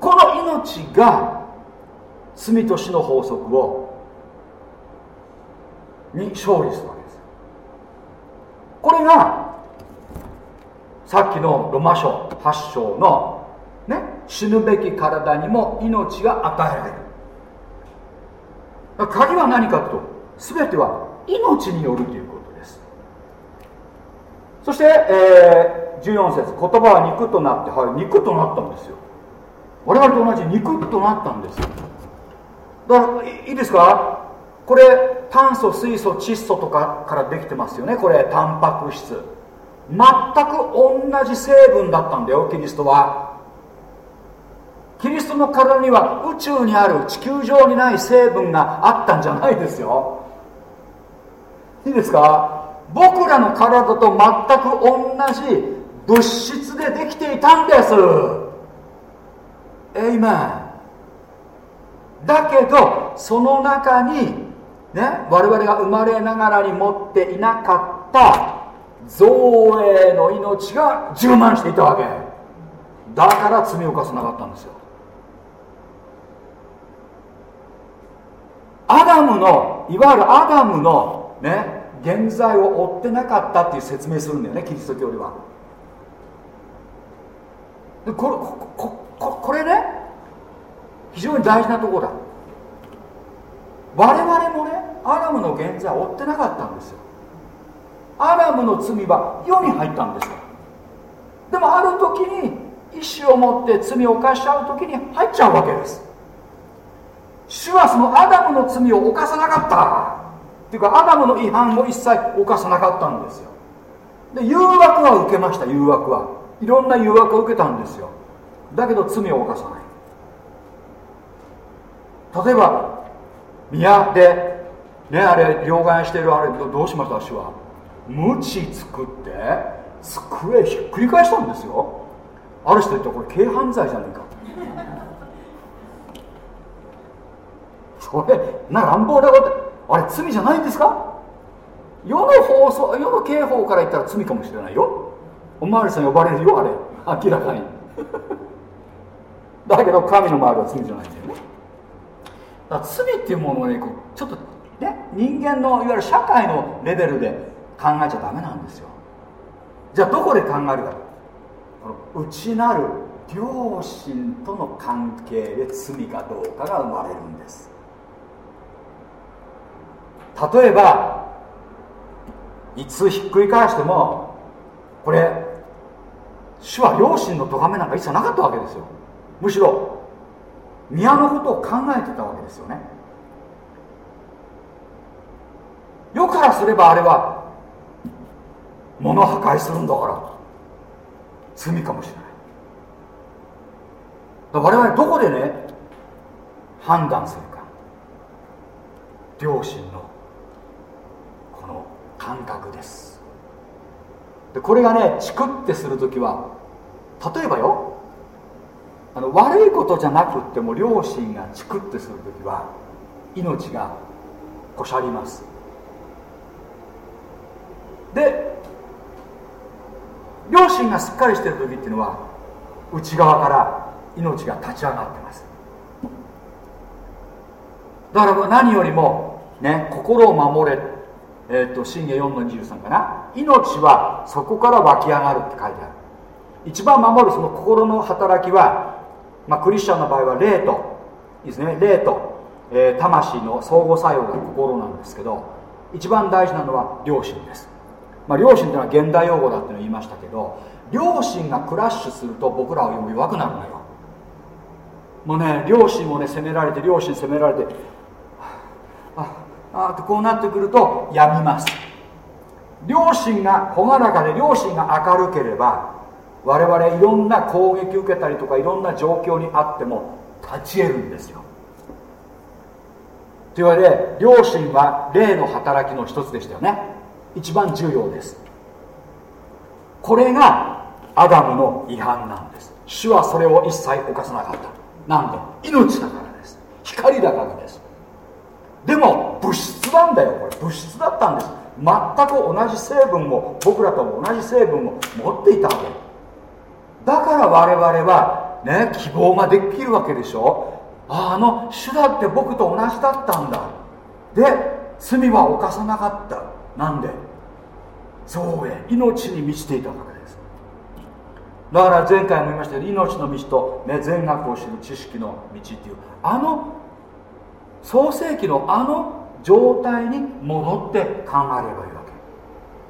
この命が罪と死の法則をに勝利するわけです。これがさっきのロマ書8章の、ね、死ぬべき体にも命が与えられる。鍵は何かと全ては命によるということです。そして、えー、14節言葉は肉となってはい肉となったんですよ。我々と同じ肉となったんです。だからいいですか？これ炭素水素窒素とかからできてますよね。これタンパク質。全く同じ成分だったんだよキリストは。キリストの体には宇宙にある地球上にない成分があったんじゃないですよ。いいですか？僕らの体と全く同じ物質でできていたんです。エイメン。だけどその中にね我々が生まれながらに持っていなかった造営の命が充満していたわけ。だから罪を犯さなかったんですよ。アダムのいわゆるアダムのね現在を追ってなかったっていう説明するんだよねキリスト教では。でこれこここれね非常に大事なとこだ。我々もねアダムの原罪を負ってなかったんですよ。アダムの罪は世に入ったんですよ。でもある時に意思を持って罪を犯しちゃう時に入っちゃうわけです。主はそのアダムの罪を犯さなかった。っていうかアダムの違反を一切犯さなかったんですよ。で誘惑は受けました誘惑は。いろんな誘惑を受けたんですよ。だけど罪を犯さない。例えば宮でねあれ両替してるあれどうしました主は。鞭作って机ひっくり返したんですよ。ある人言ったらこれ軽犯罪じゃないか。それな乱暴なことあれ罪じゃないんですか？世の放送世の刑法から言ったら罪かもしれないよ。おまわりさん呼ばれるよあれ。明らかに。だけど神の周りは罪じゃないんだよね。だから罪っていうものをねちょっとね人間のいわゆる社会のレベルで考えちゃダメなんですよ。じゃあどこで考えるかこの内なる両親との関係で罪かどうかが生まれるんです。例えばいつひっくり返してもこれ主は両親の咎めなんか一切なかったわけですよ。むしろ宮のことを考えてたわけですよね。世からすればあれは物破壊するんだから罪かもしれない。我々どこでね判断するか。両親の感覚です。でこれがねチクってする時は例えばよあの悪いことじゃなくっても両親がチクってする時は命がこしゃります。で両親がしっかりしてる時っていうのは内側から命が立ち上がってます。だから何よりもね心を守れえ、ー、と信玄4の23かな。命はそこから湧き上がるって書いてある。一番守るその心の働きは、まあ、クリスチャンの場合は霊といいですね。霊と、えー、魂の相互作用が心なんですけど一番大事なのは良心です。まあ、良心というのは現代用語だって言いましたけど良心がクラッシュすると僕らは弱くなるのよ。もうね両親もね責められて両親責められてああこうなってくるとやみます。両親が朗らかで両親が明るければ我々いろんな攻撃受けたりとかいろんな状況にあっても立ち得るんですよ。というわけで両親は霊の働きの一つでしたよね。一番重要です。これがアダムの違反なんです。主はそれを一切犯さなかった。なんで命だからです。光だからです。でも物質なんだよこれ。物質だったんです。全く同じ成分を僕らとも同じ成分を持っていたわけ。だから我々はね希望ができるわけでしょ。ああの主だって僕と同じだったんだ。で罪は犯さなかった。なんで？そうへ命に満ちていたわけです。だから前回も言いましたけど命の道と、ね、善悪を知る知識の道っていう。あの創世紀のあの状態に戻って考えればいいわ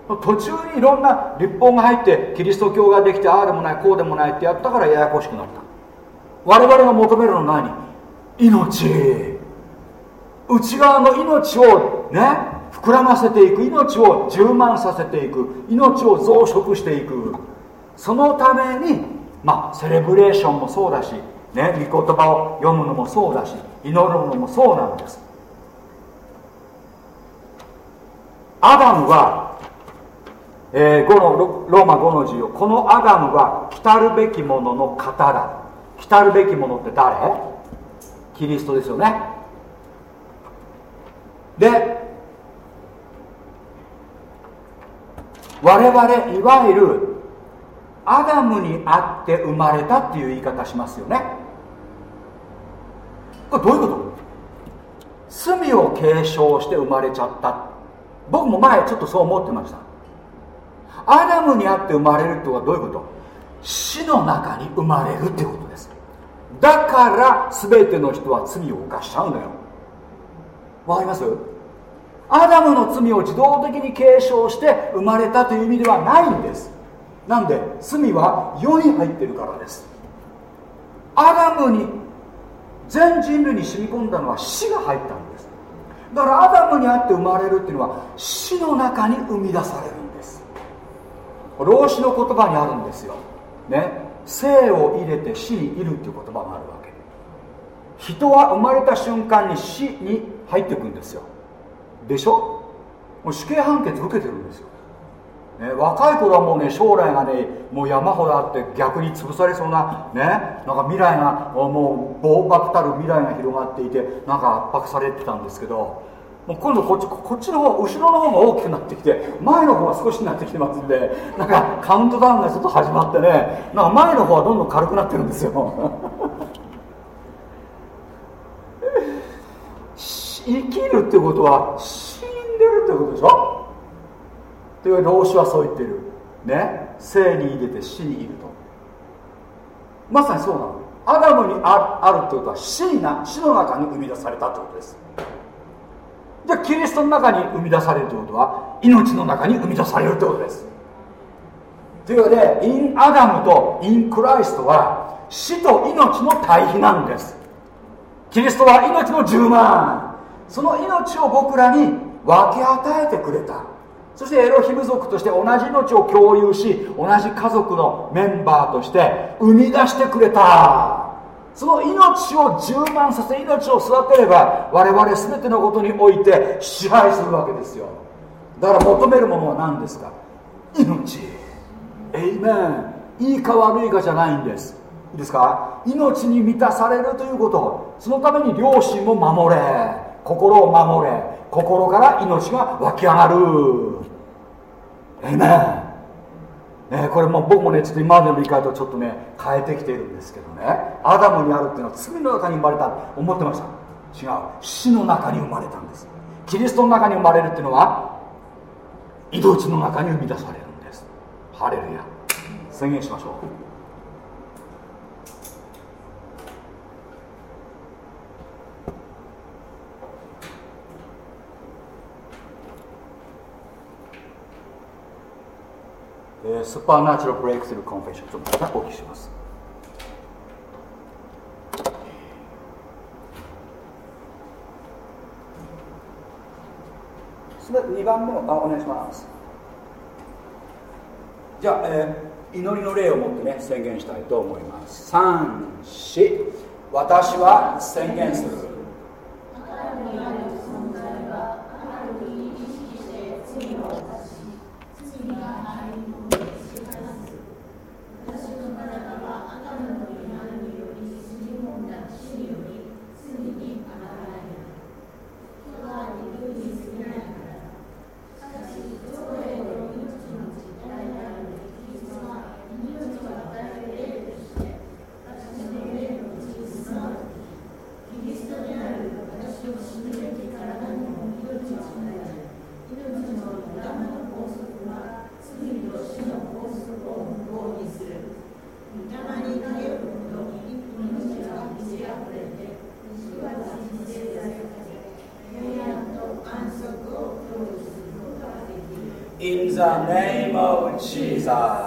け。途中にいろんな立法が入ってキリスト教ができてああでもないこうでもないってやったからややこしくなった。我々が求めるのは何？命。内側の命をね膨らませていく。命を充満させていく。命を増殖していく。そのためにまあセレブレーションもそうだしね御言葉を読むのもそうだし祈るのもそうなんです。アダムは、えー、5のローマ5の14このアダムは来たるべきものの型だ。来たるべきものって誰？キリストですよね。で我々いわゆるアダムにあって生まれたっていう言い方しますよね。これどういうこと？罪を継承して生まれちゃった。僕も前ちょっとそう思ってました。アダムにあって生まれるってことはどういうこと？死の中に生まれるってことです。だから全ての人は罪を犯しちゃうのよ。わかります？アダムの罪を自動的に継承して生まれたという意味ではないんです。なんで罪は世に入ってるからです。アダムに全人類に染み込んだのは死が入ったんです。だからアダムにあって生まれるっていうのは死の中に生み出されるんです。老子の言葉にあるんですよ。ね。生を入れて死にいるっていう言葉があるわけ。人は生まれた瞬間に死に入っていくんですよ。でしょ？もう死刑判決受けてるんですよ、ね、若い頃はもうね将来がねもう山ほどあって逆に潰されそうなねなんか未来がもう暴漠たる未来が広がっていてなんか圧迫されてたんですけどもう今度こっちこっちの方後ろの方が大きくなってきて前の方が少しになってきてますんでなんかカウントダウンがちょっと始まってねなんか前の方はどんどん軽くなってるんですよ。生きるってことは死んでるってことでしょ？という老子はそう言ってる。ね。生に入れて死にいると。まさにそうなの。アダムにああるってことは死にな死の中に生み出されたってことです。じゃあキリストの中に生み出されるってことは命の中に生み出されるってことです。というわけでインアダムとインクライストは死と命の対比なんです。キリストは命の10万。その命を僕らに分け与えてくれた。そしてエロヒム族として同じ命を共有し同じ家族のメンバーとして生み出してくれた。その命を充満させ命を育てれば我々全てのことにおいて支配するわけですよ。だから求めるものは何ですか？命。エイメンいいか悪いかじゃないんです。いいですか？命に満たされるということ。そのために良心も守れ。心を守れ。心から命が湧き上がる。エメンね、これも僕もねちょっと今までの理解とちょっとね変えてきているんですけどね。アダムにあるっていうのは罪の中に生まれた思ってました。違う。死の中に生まれたんです。キリストの中に生まれるっていうのは命の中に生み出されるんです。ハレルヤ。宣言しましょう。え、スーパーナチュラルブレイクスルーコンフェッション、ちょっとまたお聞きします。それ2番目の、あ、お願いします。じゃあ、えー、祈りの例を持ってね、宣言したいと思います。3、4、私は宣言する。罪が the name of Jesus.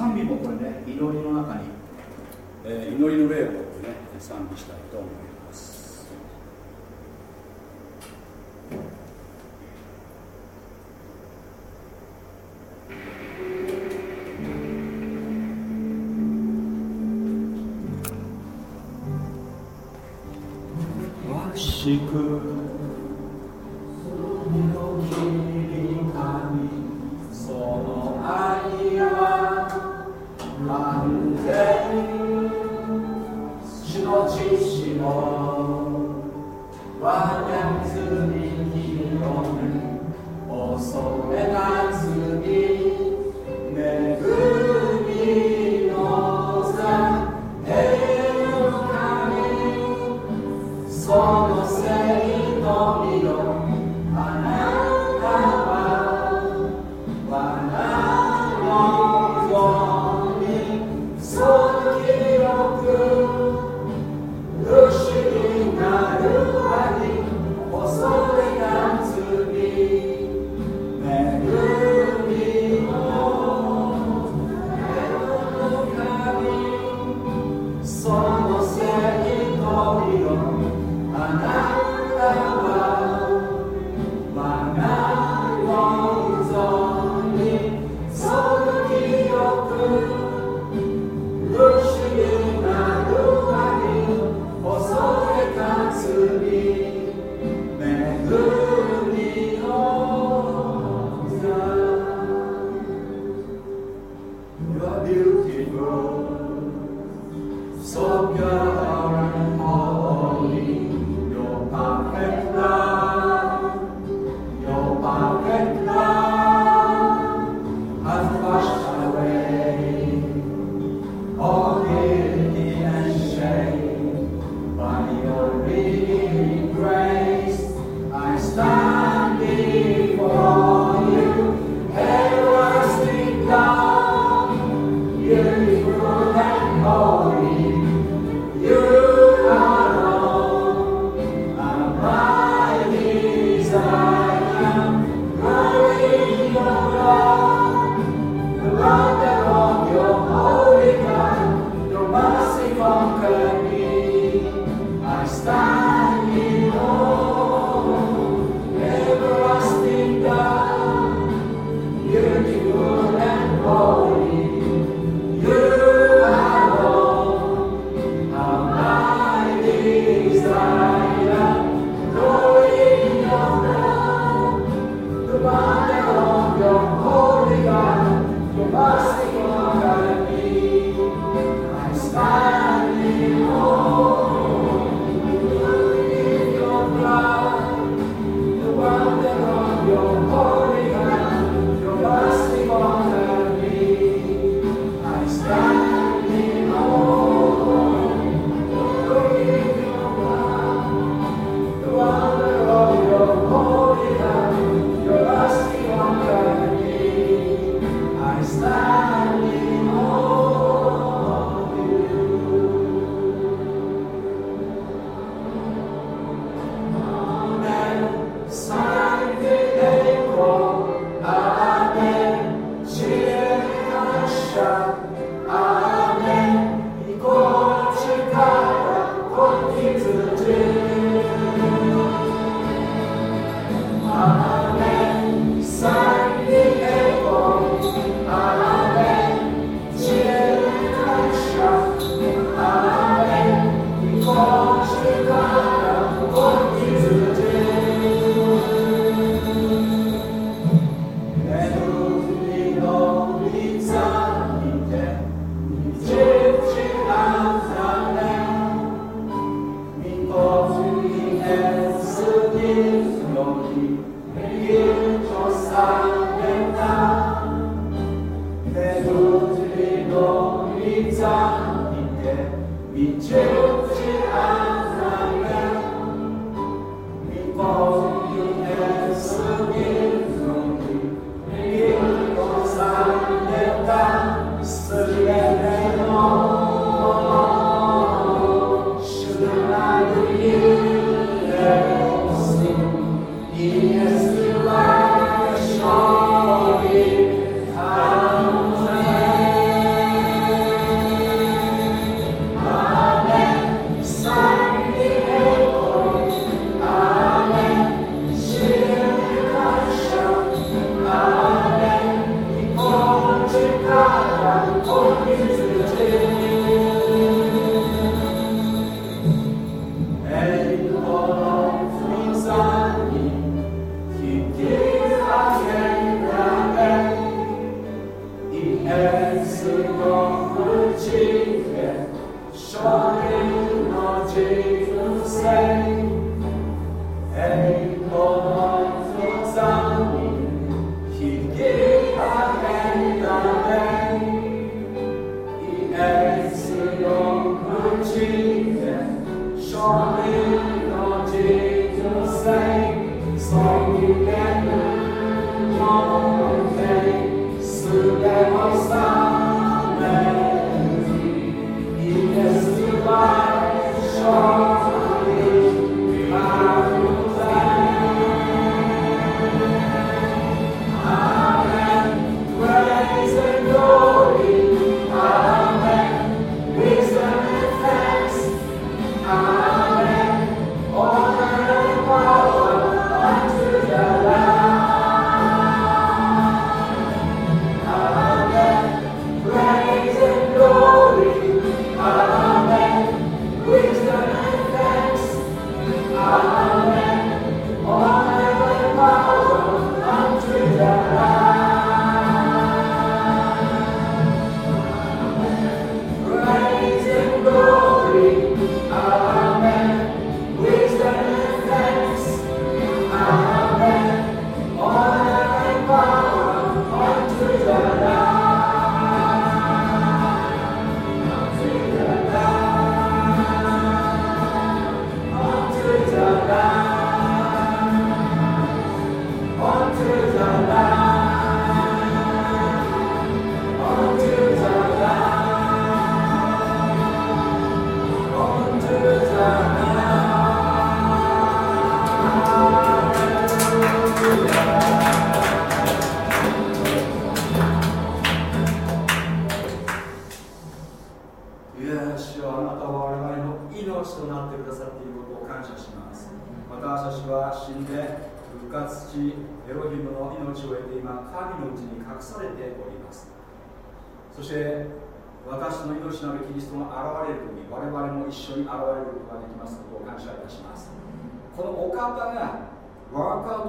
賛美もこれね祈りの中に、えー、祈りの霊をね賛美したいと思います。しく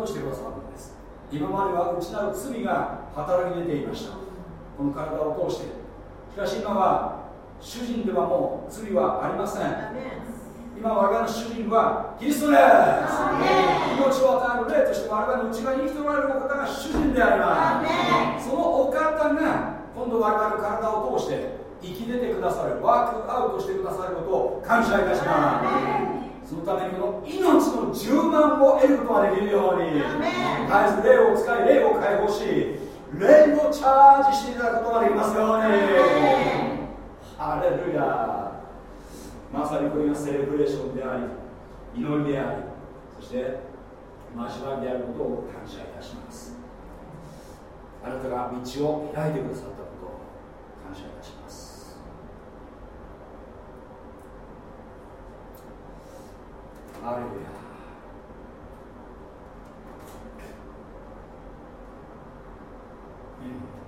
直してくださるんです？今までは内なる罪が働き出ていました。この体を通して。しかし今は主人ではもう罪はありません。今我々の主人はキリストです。命を与える霊として我々の内側に生きておられるお方が主人であります。そのお方が今度我々の体を通して生き出てくださるワークアウトしてくださることを感謝いたします。そのためにこの命の充満を得ることができるように。絶えず霊を使い霊を解放し霊をチャージしていただくことができますように。ハレルヤ。まさにこれがセレブレーションであり祈りでありそして交わりであることを感謝いたします。あなたが道を開いてくださったことを感謝いたします。ハレルヤうん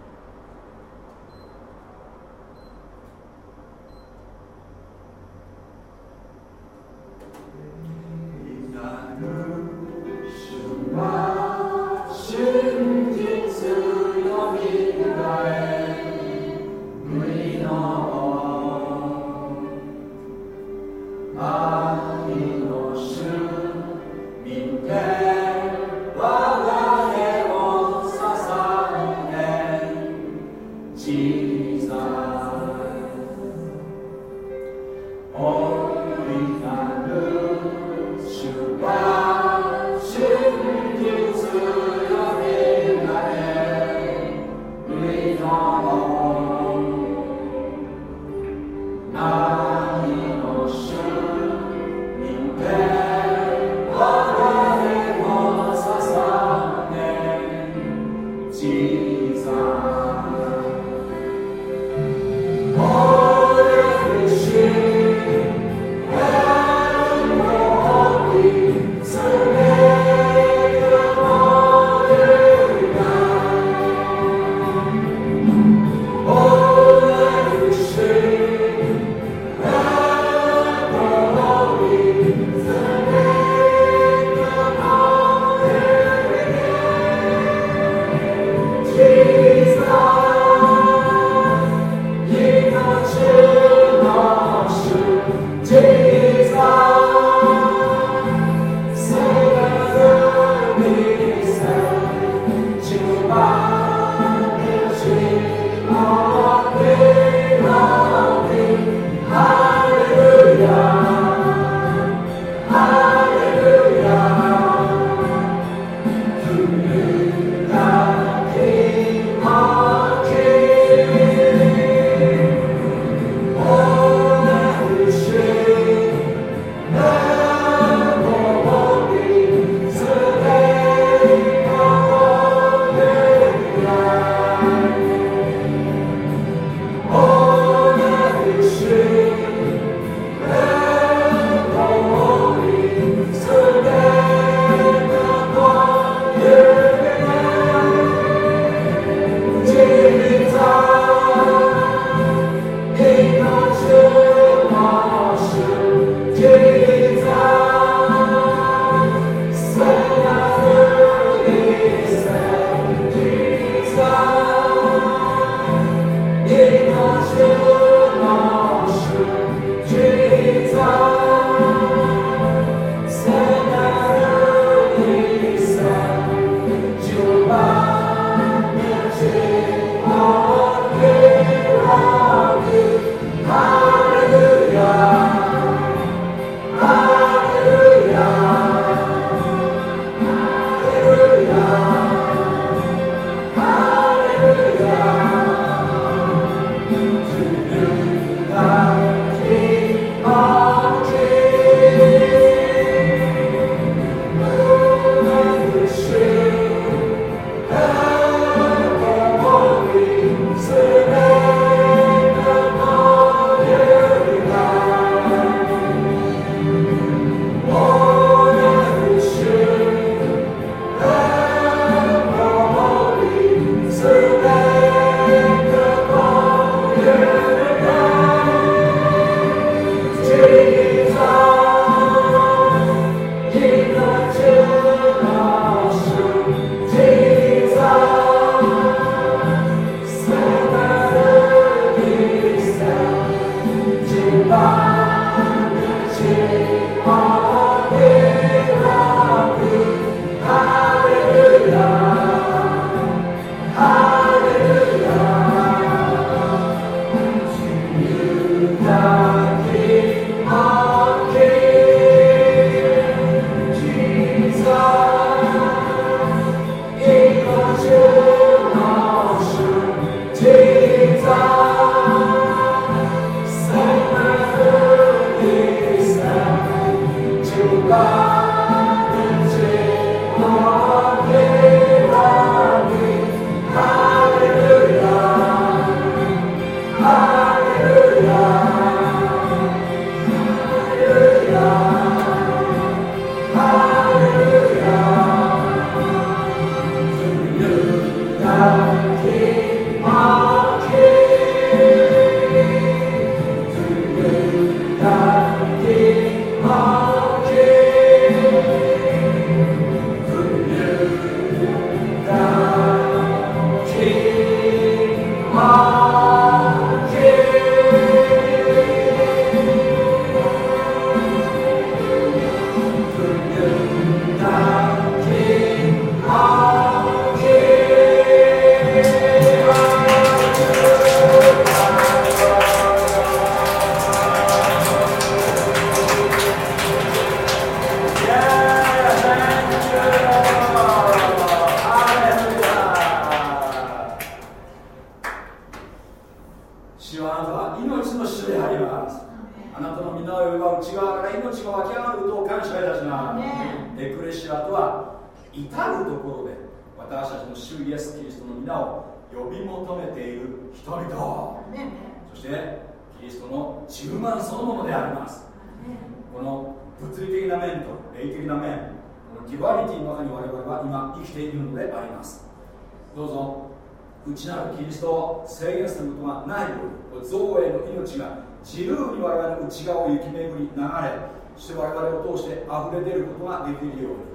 る内側を行きり流れそして我々を通して溢れ出ることができるように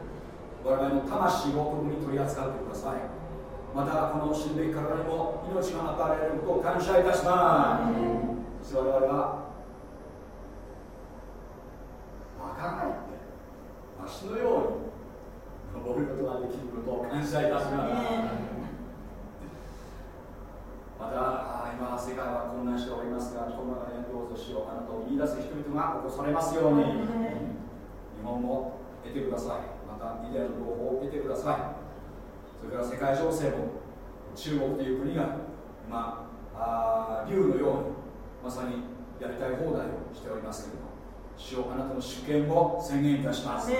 我々の魂を共に取り扱ってください。またこの死んでいく体にも命が与えられることを感謝いたします、そして、我々は若返ってわしのように登ることができることを感謝いたします、また今世界は混乱しておりますがこの中でどうぞしようあなたをい出す人々が起こされますように。日本も得てください。またメディアの情報を得てください。それから世界情勢も中国という国が今あ竜のようにまさにやりたい放題をしておりますけれども主よあなたの主権を宣言いたします、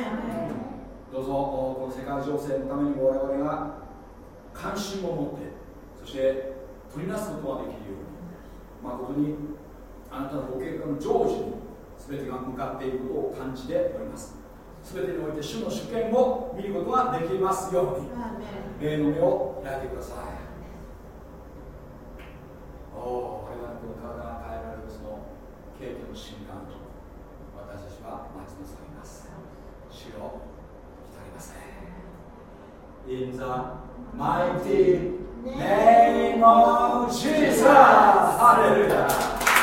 どうぞこの世界情勢のために我々が関心を持ってそして取り出すことができるように。誠にあなたのご計画の成就に全てが向かっていることを感じております。全てにおいて主の主権を見ることができますように。霊の目を開いてください。おお我々のこの体が変えられるその経験の瞬間と私たちは待ち望みます。主よ浸りますね In the mighty name of Jesus. Hallelujah.